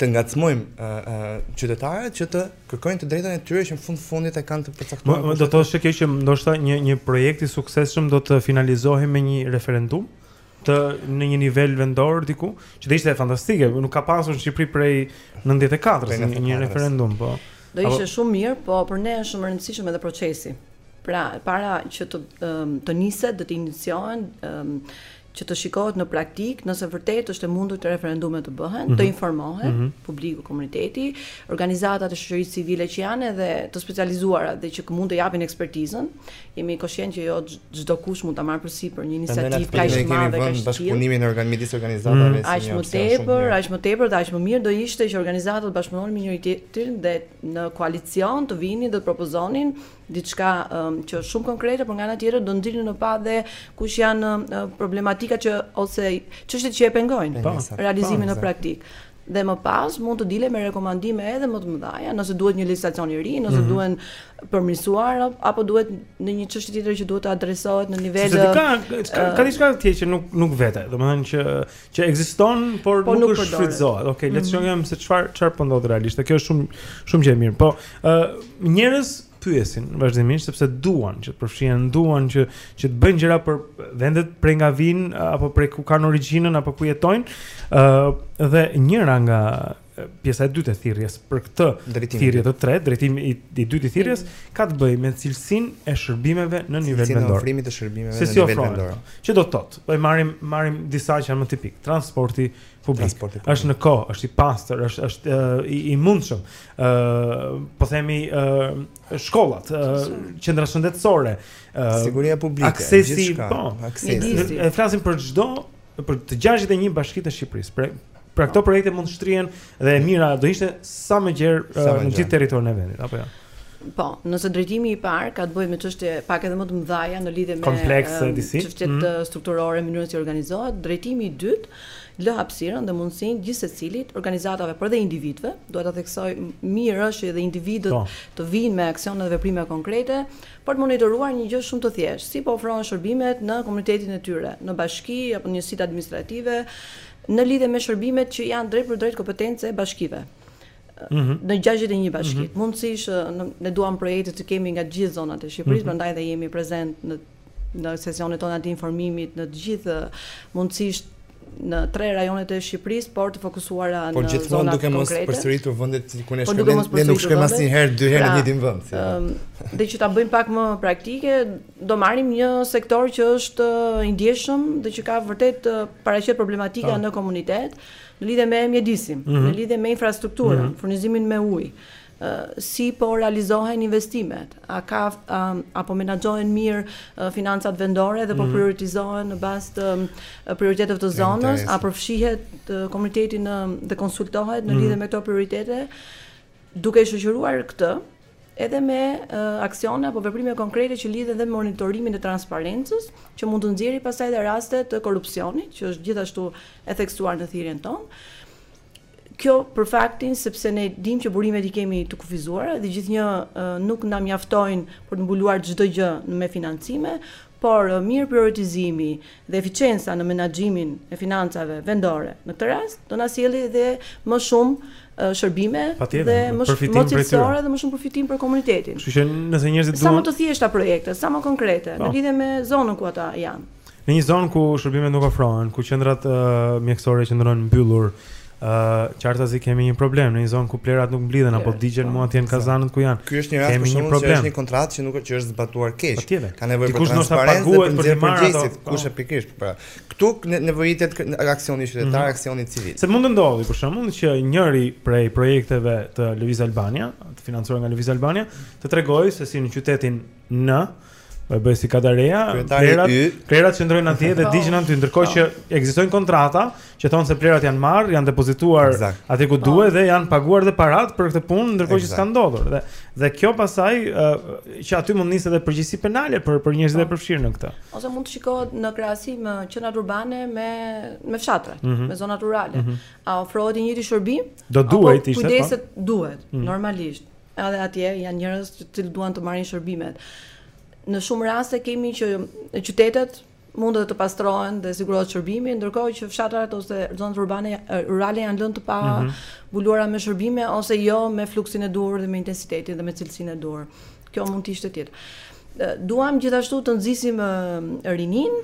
të ngacmojmë uh, uh, qytetarët që të kërkojnë të drejtën e tyre që në fund fundit e kanë të përcaktuar. Do të thoshte kjo që ndoshta një një projekt i suksesshëm do të finalizohej me një referendum të në një nivel vendor diku, që do ishte fantastike, nuk ka pasur në Shqipëri prej 94-s një, një referendum, po. Do ishte shumë mirë, po për ne është shumë e rëndësishme edhe procesi. Pra, para që të të niset, do të iniciohen që të shikohet në praktikë nëse vërtet është e mundur që referendume të bëhen, mm -hmm. të mhm. informohet mm -hmm. publiku, komuniteti, organizatat e shoqërisë civile që janë edhe të specializuara dhe që mund të japin ekspertizën. Jemi koshientë që jo çdokush mund ta marrë përsipër një iniciativë kaq të madhe kaq të bashkëpunimin e organ midis organizatave mm -hmm. si një opsion shumë. Aq më tepër, aq më tepër dhe aq më mirë do ishte që organizatat bashkëpunonin me njëri-tjetrin dhe në koalicion të vinin dhe të propozonin diçka që është shumë konkrete, por nga ana tjetër do nxirrnin në pah dhe kush janë problematikat që ose çështjet që e pengojnë po, realizimin po, në praktikë dhe më pas mund të dilet me rekomandime edhe më të mëdha, nëse duhet një legjislacion i ri, nëse mm -hmm. duhen përmirësuar apo duhet në një çështje tjetër që duhet të adresohet në nivel të ka ka, ka diçka tjetër që nuk nuk vete. Domethënë që që ekziston, por po nuk, nuk është shfrytëzohet. Okej, okay, le të mhm. shohim se çfarë çfarë po ndodh realisht. Kjo është shumë shumë gjë e mirë. Po, ë uh, njerëzit pyesin vazhdimisht sepse duan që të përfshihen, duan që që të bëjnë gjëra për vendet prej nga vijnë apo prej ku kanë origjinën apo ku jetojnë. ë uh, dhe njëra nga pjesa e dytë e thirrjes për këtë thirrje të tretë, drejtimi i, i dytë i thirrjes mm. ka të bëjë me cilësinë e shërbimeve në nivel vendor. Cilësinë e ofrimit të shërbimeve në nivel ofrojnë, vendor. Që do të thotë, po i marrim marrim disa që janë më tipike, transporti publik. Transporti publik. Është në kohë, është i pastër, është është uh, i, i mundshëm. ë uh, po themi ë uh, shkollat, uh, qendrat shëndetësore, ë uh, siguria publike, aksesi, po, aksesi. Ne flasim për çdo për të 61 bashkitë e Shqipërisë. Pra, pra këto projekte mund të shtrihen dhe e mira do ishte sa më gjerë uh, në gjithë territorin e vendit, apo jo? Ja? Po, nëse drejtimi i parë ka të bëjë me çështje pak edhe më të mëdha në lidhje me komplekse um, disi, çështje mm. strukturore, mënyrën si organizohet, drejtimi i dytë lë hapësirën dhe mundësinë gjithsecilit, organizatave por dhe individëve, dua ta theksoj mirë është që edhe individët po. të vijnë me aksione dhe veprime konkrete, për të monitoruar një gjë shumë të thjeshtë, si po ofrohen shërbimet në komunitetin e tyre, në bashki apo në njësitë administrative, në lidhje me shërbimet që janë drejtpërdrejt kompetencë e bashkive. Mhm. në 61 bashki. Mhm. Mundësisht ne duam projekte të kemi nga të gjithë zonat e Shqipërisë, mhm. prandaj dhe jemi prezent në në sesionet tona të informimit në të gjithë mundësisht në tre rajonet e Shqipërisë, por të fokusuara në zona konkrete. Por gjithmonë duke mos përsëritur vendet ku ne po shkojmë, ne nuk shkojmë asnjëherë dy herë në pra, njëtin vend. Ëm, dhe që ta bëjmë pak më praktike, do marrim një sektor që është i ndjeshëm dhe që ka vërtet paraqet problematika po. në komunitet, në lidhje me mjedisin, mhm. në lidhje me infrastrukturën, mhm. furnizimin me ujë Si po realizohen investimet? A ka apo menaxhohen mirë financat vendore dhe po mhm. prioritizohen në bazë të prioriteteve të zonës? A përfshihet komuniteti në dhe konsultohet në mhm. lidhje me këto prioritete? Duke i shoqëruar këtë edhe me aksione apo veprime konkrete që lidhen dhe me monitorimin e transparencës, që mund të nxjerrë pastaj edhe raste të korrupsionit, që është gjithashtu e theksuar në thirrjen tonë. Kjo për faktin sepse ne dimë që burimet i kemi të kufizuara dhe gjithnjë nuk na mjaftojnë për të mbuluar çdo gjë me financime, por mirëprioritizimi dhe efiçenca në menaxhimin e financave vendore në këtë rast do na sjellë dhe më shumë shërbime dhe më shumë cilësore dhe më shumë përfitim për komunitetin. Kështu që nëse njerëzit duan sa më të thjeshta projekte, sa më konkrete në lidhje me zonën ku ata janë. Në një zonë ku shërbimet nuk ofrohen, ku qendrat uh, mjekësore qëndrojnë mbyllur, ë uh, qartazi kemi një problem në një zonë ku plehrat nuk mblidhen apo digjen po, mu atje në kazanët ku janë. Ky është një rast kemi një problem. Është një kontratë që nuk është zbatuar keq. Ka nevojë për transparencë dhe për të marrë ato. Po. Kush e pikërisht pra. Këtu nevojitet aksioni qytetar, mhm. aksioni civil. Se mund të ndodhë për shembull që njëri prej projekteve të Lëviz Albania, të financuar nga Lëviz Albania, të tregojë se si në qytetin N. Po e bëj si Kadareja, plehrat, plehrat qëndrojnë atje dhe digjen aty, ndërkohë që ekzistojnë kontrata që thonë se plehrat janë marrë, janë depozituar aty ku duhet dhe janë paguar dhe parat për këtë punë, ndërkohë që s'ka ndodhur. Dhe dhe kjo pastaj që aty mund nisë edhe përgjegjësi penale për për njerëzit e po. përfshirë në këtë. Ose mund të shikohet në krahasim qendrat urbane me me fshatrat, mhm. me zonat rurale. Mhm. A ofrohet i njëjti shërbim? Do duhet ishte. Po? Kujdeset duhet mhm. normalisht. Edhe atje janë njerëz të cilët duan të marrin shërbimet. Në shumë raste kemi që qytetet mund të pastrohen dhe sigurohet shërbimi, ndërkohë që fshatrat ose zonat urbane rurale janë lënë të pa mhm mbuluara me shërbime ose jo me fluksin e duhur dhe me intensitetin dhe me cilësinë e duhur. Kjo mund të ishte tjetër. Duam gjithashtu të nxisim rininë,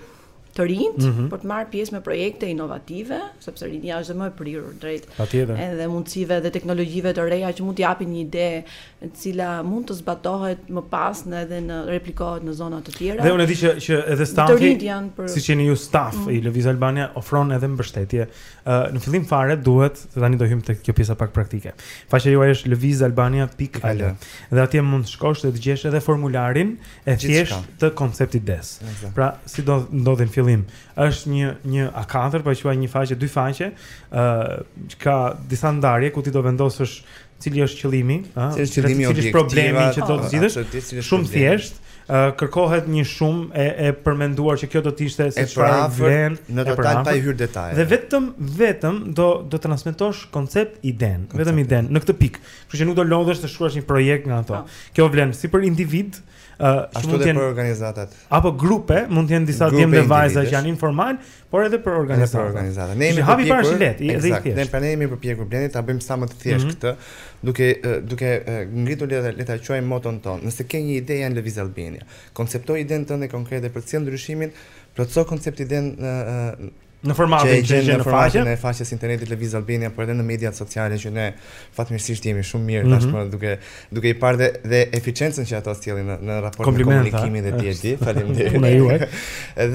të rinjtë mm -hmm. për të marrë pjesë me projekte inovative, sepse rinia është dhe më e prirur drejt edhe mundësive dhe teknologjive të reja që mund të japin një ide e cila mund të zbatohet më pas në edhe në replikohet në zona të tjera. Dhe unë di që që edhe stafi për... siç jeni ju stafi mm -hmm. i Lëviz Albania ofron edhe mbështetje. Uh, në fillim fare duhet se tani do hyjmë tek kjo pjesa pak praktike. Faqja juaj është levizalbania.al. Dhe atje mund të shkosh dhe të gjesh edhe formularin e thjeshtë të koncept idesë. Pra, si do ndodhë në fillim, është një një A4, po e quaj një faqe, dy faqe, ë uh, ka disa ndarje ku ti do vendosësh cili është qëllimi, ë, cili është qëllimi, cili është problemi që do të zgjidhësh. Shumë thjesht, ë uh, kërkohet një shumë e e paramenduar që kjo do të ishte se çfarë vlen në total pa i hyrë në detaje. Dhe vetëm vetëm do do transmetosh koncept idenë, vetëm idenë në këtë pikë. Kështu që nuk do lodhesh të shkruash një projekt nga ato. Po. Kjo vlen si për individë, ë uh, ashtu edhe për organizatat. Apo grupe, mund të jenë disa djem dhe vajza që janë informalë, por edhe për organizatat. Për organizatat. Ne jemi hapi i parë, si i lehtë, edhe i thjeshtë. Ne pranë jemi përpjekur Blendi ta bëjmë sa më të thjeshtë mhm. këtë, duke duke ngritur le le ta quajmë moton tonë. Nëse ke një ide ja Lëviz Albania. Konceptoje idenë tënde konkrete për të sjellë ndryshimin, plotëso koncept idenë në formatin që e gjen në faqen e faqes së internetit Lëviz Albania, por edhe në mediat sociale që ne fatmirësisht jemi shumë mirë mhm. tashmë duke duke i parë dhe, dhe efiçiencën që ata sjellin në, në raport me komunikimin dhe dieti. Faleminderit. Unë ju.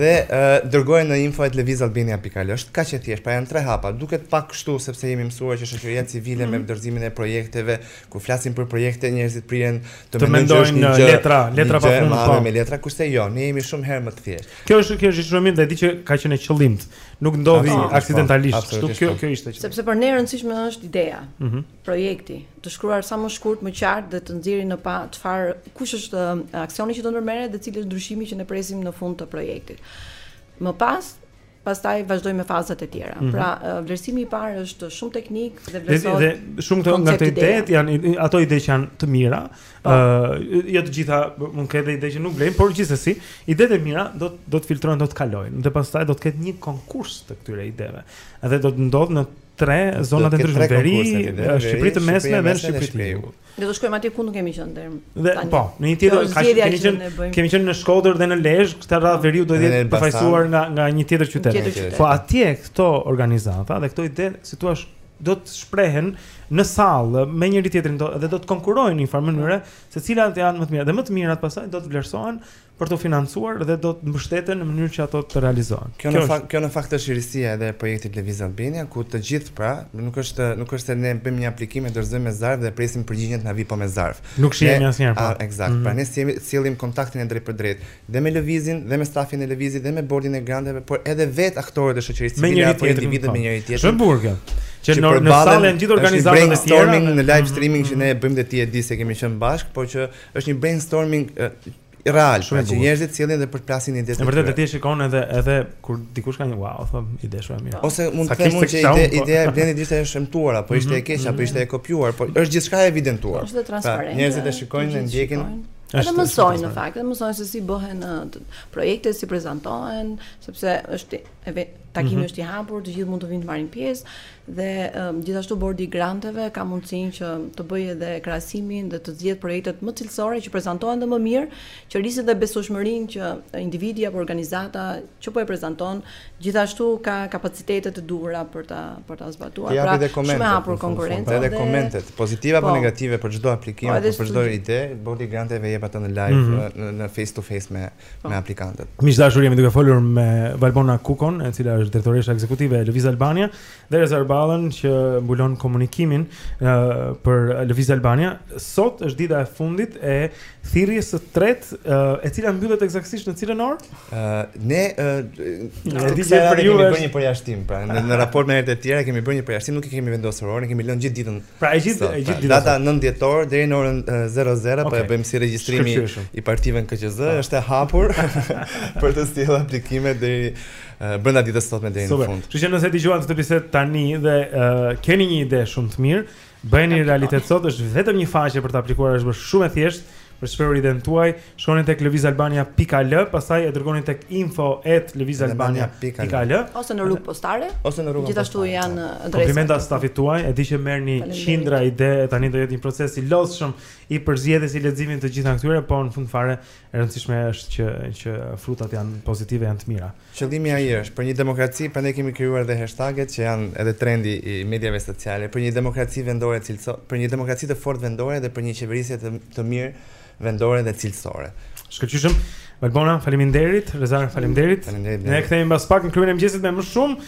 Dhe uh, dërgoje në info@levizalbania.al. Është kaq e thjeshtë, pra janë tre hapa. Duket pak kështu sepse jemi mësuar që shoqëria civile mm -hmm. me dorëzimin mhm. e projekteve, kur flasim për projekte, njerëzit priren të, të mendojnë letra, letra pa fund. Po. Me letra, kurse jo, ne jemi shumë herë më të thjeshtë. Kjo është kjo është shumë mirë dhe e di që ka qenë e qëllimtë. Nuk ndodhi Absolutisht, po. aksidentalisht. Kështu Absolutisht, kjo po. kjo ishte që. Sepse për ne e rëndësishme është ideja, Mhm. projekti, të shkruar sa më shkurt, më qartë dhe të nxjerrë në pah çfarë kush është ë, aksioni që do ndërmerret dhe cili është ndryshimi që ne presim në fund të projektit. Më pas pastaj vazhdojmë me fazat e tjera. Mhm. Pra, ë, vlerësimi i parë është shumë teknik dhe Dhe, vlerësohet dhe shumë këto nga këto koncept ideja. idetë janë i- ato ide që janë të mira, Ëh, uh, jo të gjitha mund të ketë ide që nuk vlejnë, por gjithsesi, idetë e mira do do të filtrohen, do të kalojnë dhe pastaj do të ketë një konkurs të këtyre ideve. Dhe do të ndodhë në tre zonat e ndryshme, veri, Shqipëri të mesme dhe Shqipëri të jugut. Do të shkojmë atje ku nuk kemi qenë deri tani. Po, në një tjetër ka kemi qenë kemi qenë në Shkodër dhe në Lezhë, këtë radhë veriu do të jetë përfaqësuar nga nga një tjetër qytet. Po atje këto organizata dhe këto ide, si të thuash, do të shprehen në sallë me njëri tjetrin do, dhe do të konkurrojnë në një farë mënyre se cilat janë më të mira dhe më të mirat pastaj do të vlerësohen për t'u financuar dhe do të mbështeten në mënyrë që ato të realizohen. Kjo, kjo në fakt kjo në fakt është veçantia edhe e projektit Lëviz Albania ku të gjithë pra nuk është nuk është se ne bëjmë një aplikim e dorëzojmë me zarf dhe presim përgjigjen të na vijë po me zarf. Nuk shihemi asnjëherë. Po. Eksakt. Mm -hmm. Pra ne sjellim kontaktin e drejtpërdrejtë. dhe me Lëvizin dhe me stafin e Lëvizit dhe me bordin e granteve, por edhe vetë aktorët e shoqërisë civile apo individët me njëri tjetrin. Është bukur kjo. Që në në sallë janë gjithë organizatat e tjera. Është një brainstorming në live mhm. streaming që ne e bëjmë dhe ti e di se kemi qenë bashkë, por që është një brainstorming real, pra që njerëzit sjellin dhe përplasin idetë e tyre. Vërtet ti e shikon edhe edhe kur dikush ka një wow, thonë ide shumë e mirë. Ose mund të themi që ide po. ideja e Blendit ishte e shëmtuar apo ishte e mhm, keq apo mhm. ishte e kopjuar, por është gjithçka e evidentuar. Është pra, transparente. Njerëzit e shikojnë dhe ndjekin Edhe mësojnë në fakt, edhe mësojnë se si bëhen uh, projekte, si prezantohen, sepse është e takimi mm -hmm. është i hapur, të gjithë mund të vijnë të marrin pjesë dhe um, gjithashtu bordi i granteve ka mundësinë që të bëjë edhe krahasimin dhe të zgjedhë projektet më cilësore që prezantohen dhe më mirë, që rrisin dhe besueshmërinë që individi apo organizata që po e prezanton Gjithashtu ka kapacitete të duhura për ta për ta zbatuar. Pra, shumë e hapur konkurrenca. Edhe komentet, pozitive apo po. negative për çdo aplikim po, apo për çdo ide, Bordi i Granteve i jep ato në live mhm. në face to face me po. me aplikantët. Miq të dashur, jemi duke folur me Valbona Kukon, e cila është drejtoresha ekzekutive e Lëviz Albania Dhe Rezar Ballën që mbulon komunikimin uh, për Lëviz Albania, sot është dita e fundit e thirrjes së tretë, uh, e cila mbyllet ekzaktësisht në cilën orë? Uh, ne uh, në këtë radhë kemi bërë një përjashtim, pra në, në raport me herët e tjera kemi bërë një përjashtim, nuk e kemi vendosur orën, kemi lënë gjithë ditën. Pra e gjithë e gjithë pra, ditën. Data 9 dhjetor deri në orën 00 okay. po e bëjmë si regjistrimi i partive në KQZ, është e hapur për të sjellë aplikimet deri brenda ditës sot me deri në fund. Kështu që nëse dëgjuat këtë bisedë tani dhe uh, keni një ide shumë të mirë, bëjeni realitet sot, është vetëm një faqe për të aplikuar, është bërë shumë e thjeshtë për të shprehur idenë tuaj. Shkoni tek lëvizalbania.al, pastaj e dërgoni tek info@lëvizalbania.al ose në rrugë postare, ose në rrugë. Gjithashtu janë adresat. Komplimente stafit tuaj, e di që merrni qindra ide, tani do jetë një proces i lodhshëm i përzgjedhjes i leximit të gjitha këtyre, por në fund fare E rëndësishme është që që frutat janë pozitive, janë të mira. Qëllimi ai është për një demokraci, prandaj kemi krijuar dhe hashtaget që janë edhe trendi i mediave sociale, për një demokraci vendore cilëso, për një demokraci të fortë vendore dhe për një qeverisje të, të mirë vendore dhe cilësore. Shkëlqyshëm. Valbona, faleminderit. Rezar, faleminderit. Faleminderit. Ne kthehemi mbas pak në klubin e mëngjesit me më shumë.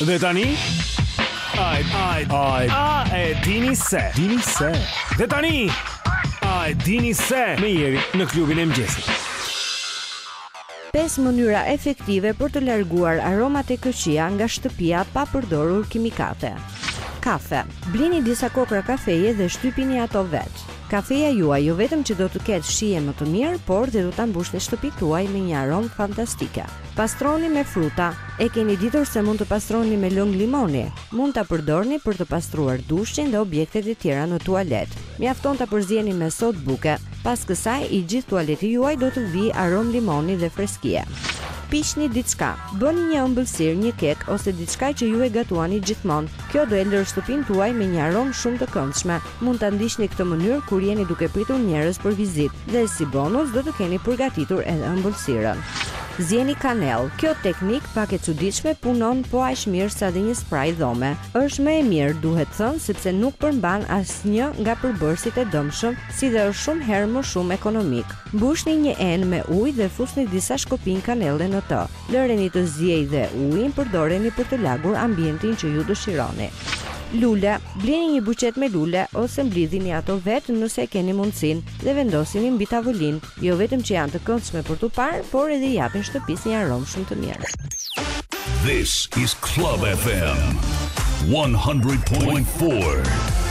Dhe tani Ai ai ai a e dini se dini se dhe tani a e dini se me Jerin në klubin e mëngjesit pesë mënyra efektive për të larguar aromat e këqija nga shtëpia pa përdorur kimikate kafe blini disa kokrra kafeje dhe shtypini ato vetë kafeja juaj jo vetëm që do të ketë shije më të mirë por dhe do ta mbushë shtëpinë tuaj me një aromë fantastike Pastroni me fruta. E keni ditur se mund të pastroni me lëng limoni? Mund ta përdorni për të pastruar dushin dhe objektet e tjera në tualet. Mjafton ta përzieni me sodë buke. Pas kësaj, i gjithë tualeti juaj do të vijë aromë limoni dhe freskie. Piqni diçka. Bëni një ëmbëlsirë, një kek ose diçka që ju e gatuani gjithmonë. Kjo do e lërë shtëpinë tuaj me një aromë shumë të këndshme. Mund ta ndiqni këtë mënyrë kur jeni duke pritur njerëz për vizitë dhe si bonus do të keni përgatitur edhe ëmbëlsirën. Zieni kanellë, kjo teknikë pak e çuditshme punon po aq mirë sa dhe një spray dhome. Është më e mirë, duhet thënë, sepse nuk përmban asnjë nga përbërësit e dëmshëm si dhe është shumë herë më shumë ekonomik. Mbushni një enë me ujë dhe fusni disa shkopinj kanelle në të. Lëreni të ziejë dhe ujin përdoreni për të lagur ambientin që ju dëshironi. Lule. Blini një buqetë me lule ose mblidhini ato vetë nëse e keni mundësinë dhe vendosini mbi tavolinë. Jo vetëm që janë të këndshme për t'u parë, por edhe i japin shtëpisë një aromë shumë të mirë. This is Club FM 100.4.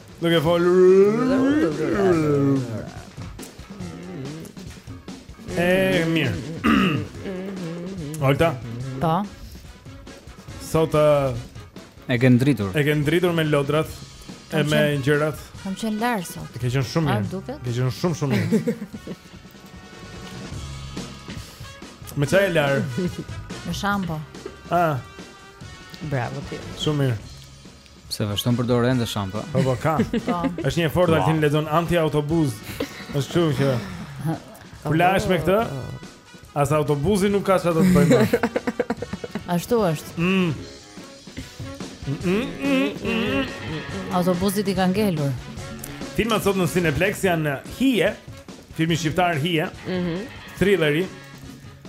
Duke folur E mirë. Olta. Po. Sot uh, e ke ndritur. E ke ndritur me lodrat e me gjërat. Kam qenë lar sot. Ke qenë shumë mirë. Ke qenë shumë shumë mirë. Me ça je lar. Me shampo. Ah. Bravo ti. Shumë mirë. Pse vazhdon përdor ende shampo? Po po ka. Po. Është një Ford Altin lexon anti autobuz. Është kështu që kur lahesh me këtë. As autobuzi nuk ka çfarë të bëjë. Ashtu është. Mm. Autobuzi të ka ngelur. Filmat sot në Cineplex janë Hije, filmi shqiptar Hije. Mhm. Mm Thrilleri.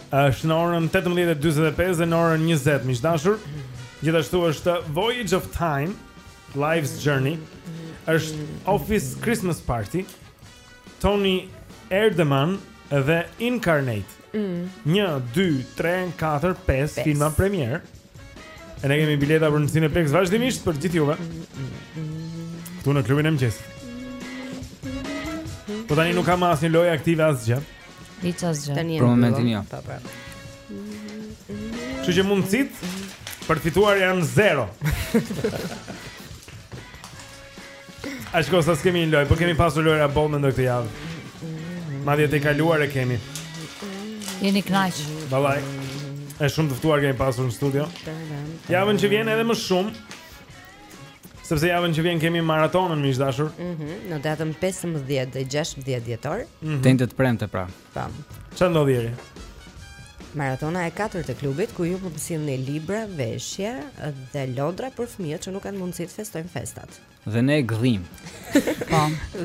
Është në orën 18:45 dhe në orën 20 miq të dashur. Gjithashtu është Voyage of Time, Life's Journey. Është Office Christmas Party. Toni Erdmann dhe Incarnate. 1 2 3 4 5 filma premierë. E ne kemi bileta për në Cineplex vazhdimisht për gjithë juve. Këtu në klubin e mëngjesit. Po tani nuk kam asnjë lojë aktive asgjë. Hiç asgjë. Tani jemi. Për momentin jo. Po pra. Kështu që mundësitë për të fituar janë zero. A shko sa s'kemi një lojë, po kemi pasur lojëra boll në këtë javë. Madje të kaluar e kemi. Jeni kënaq. Ballaj. Është shumë të ftuar kemi pasur në studio. Javën që vjen edhe më shumë. Sepse javën që vjen kemi maratonën miq të dashur. Mhm, mm në datën 15 dhe 16 dhjetor. Mm -hmm. Të enjte, të premte pra. Po. Çfarë ndodh? Është Maratona e katërt e klubit ku ju mund të sillni libra, veshje dhe lodra për fëmijët që nuk kanë mundësi të festojnë festat. Dhe ne e gdhijmë. Po.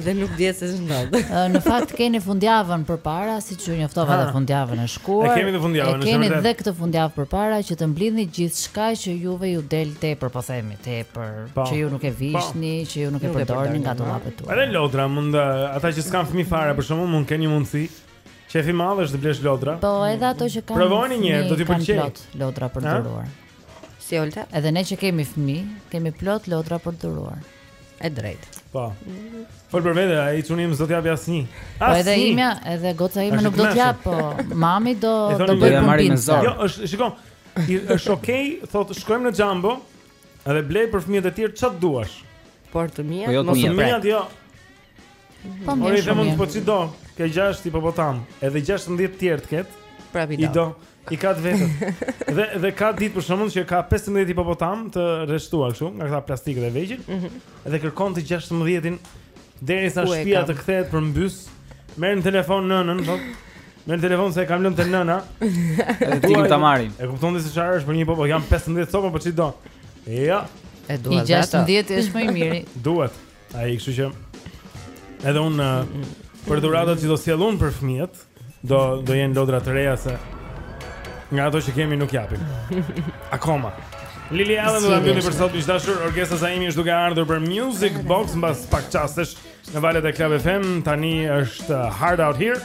Dhe nuk dihet se ç'ndodh. Në fakt keni fundjavën përpara, siç ju njoftova edhe fundjavën e shkuar. E kemi të fundjavën, është vërtet. Keni dhe këtë fundjavë përpara që të mblidhni gjithçka që juve ju del tepër, po themi, tepër, po. që ju nuk e vishni, po. që ju nuk e përdorni nga dollapet tuaja. Edhe lodra mund ata që s'kanë fëmijë fare për shembull mund të kenë një mundësi. Qejf i madh është të blesh lodra. Po, edhe ato që kanë. Provoni një herë, do t'ju pëlqejë. Lodra për të dhuruar. Si Olta? Edhe ne që kemi fëmijë, kemi plot lodra për të dhuruar. E drejtë. Po. Fol për vete, ai çuni im s'do t'japi asnjë. Po edhe imja, edhe goca ime nuk do të jap, po mami do do bëjë punë. Jo, është, shikoj. Është okay, thotë shkojmë në Jumbo, edhe blej për fëmijët e tjerë ça t'duash. Por të mia, po jo mos e prek. Jo. Po më mirë. Ora po t'i ketë 6 hipopotam, edhe 16 të tjerë të ketë. Prapë do. I do. I ka të vetat. Dhe dhe ka ditë për shembull që ka 15 hipopotam të rreshtuar kështu, nga këta plastikët e vegjël. Ëh. Mhm. Dhe kërkon të 16-in derisa shtëpia të kthehet përmbys. Merr në telefon nënën, po. Merr në telefon se e kam lënë te nëna. Edhe ti ta marrin. E kupton ti se çfarë është për një popullat? Janë 15 copë, po ç'i do. Jo. E duhet. I 16 është më i miri. Duhet. Ai, kështu që edhe unë për dhuratat që do sjell unë për fëmijët, do do jenë lodra të reja se nga ato që kemi nuk japim. Akoma. Lily Allen do ta mbylli për sot miq të dashur. Orgesa Zaimi është duke ardhur për Music Box mbas pak çastesh në valët e Club FM. Tani është Hard Out Here.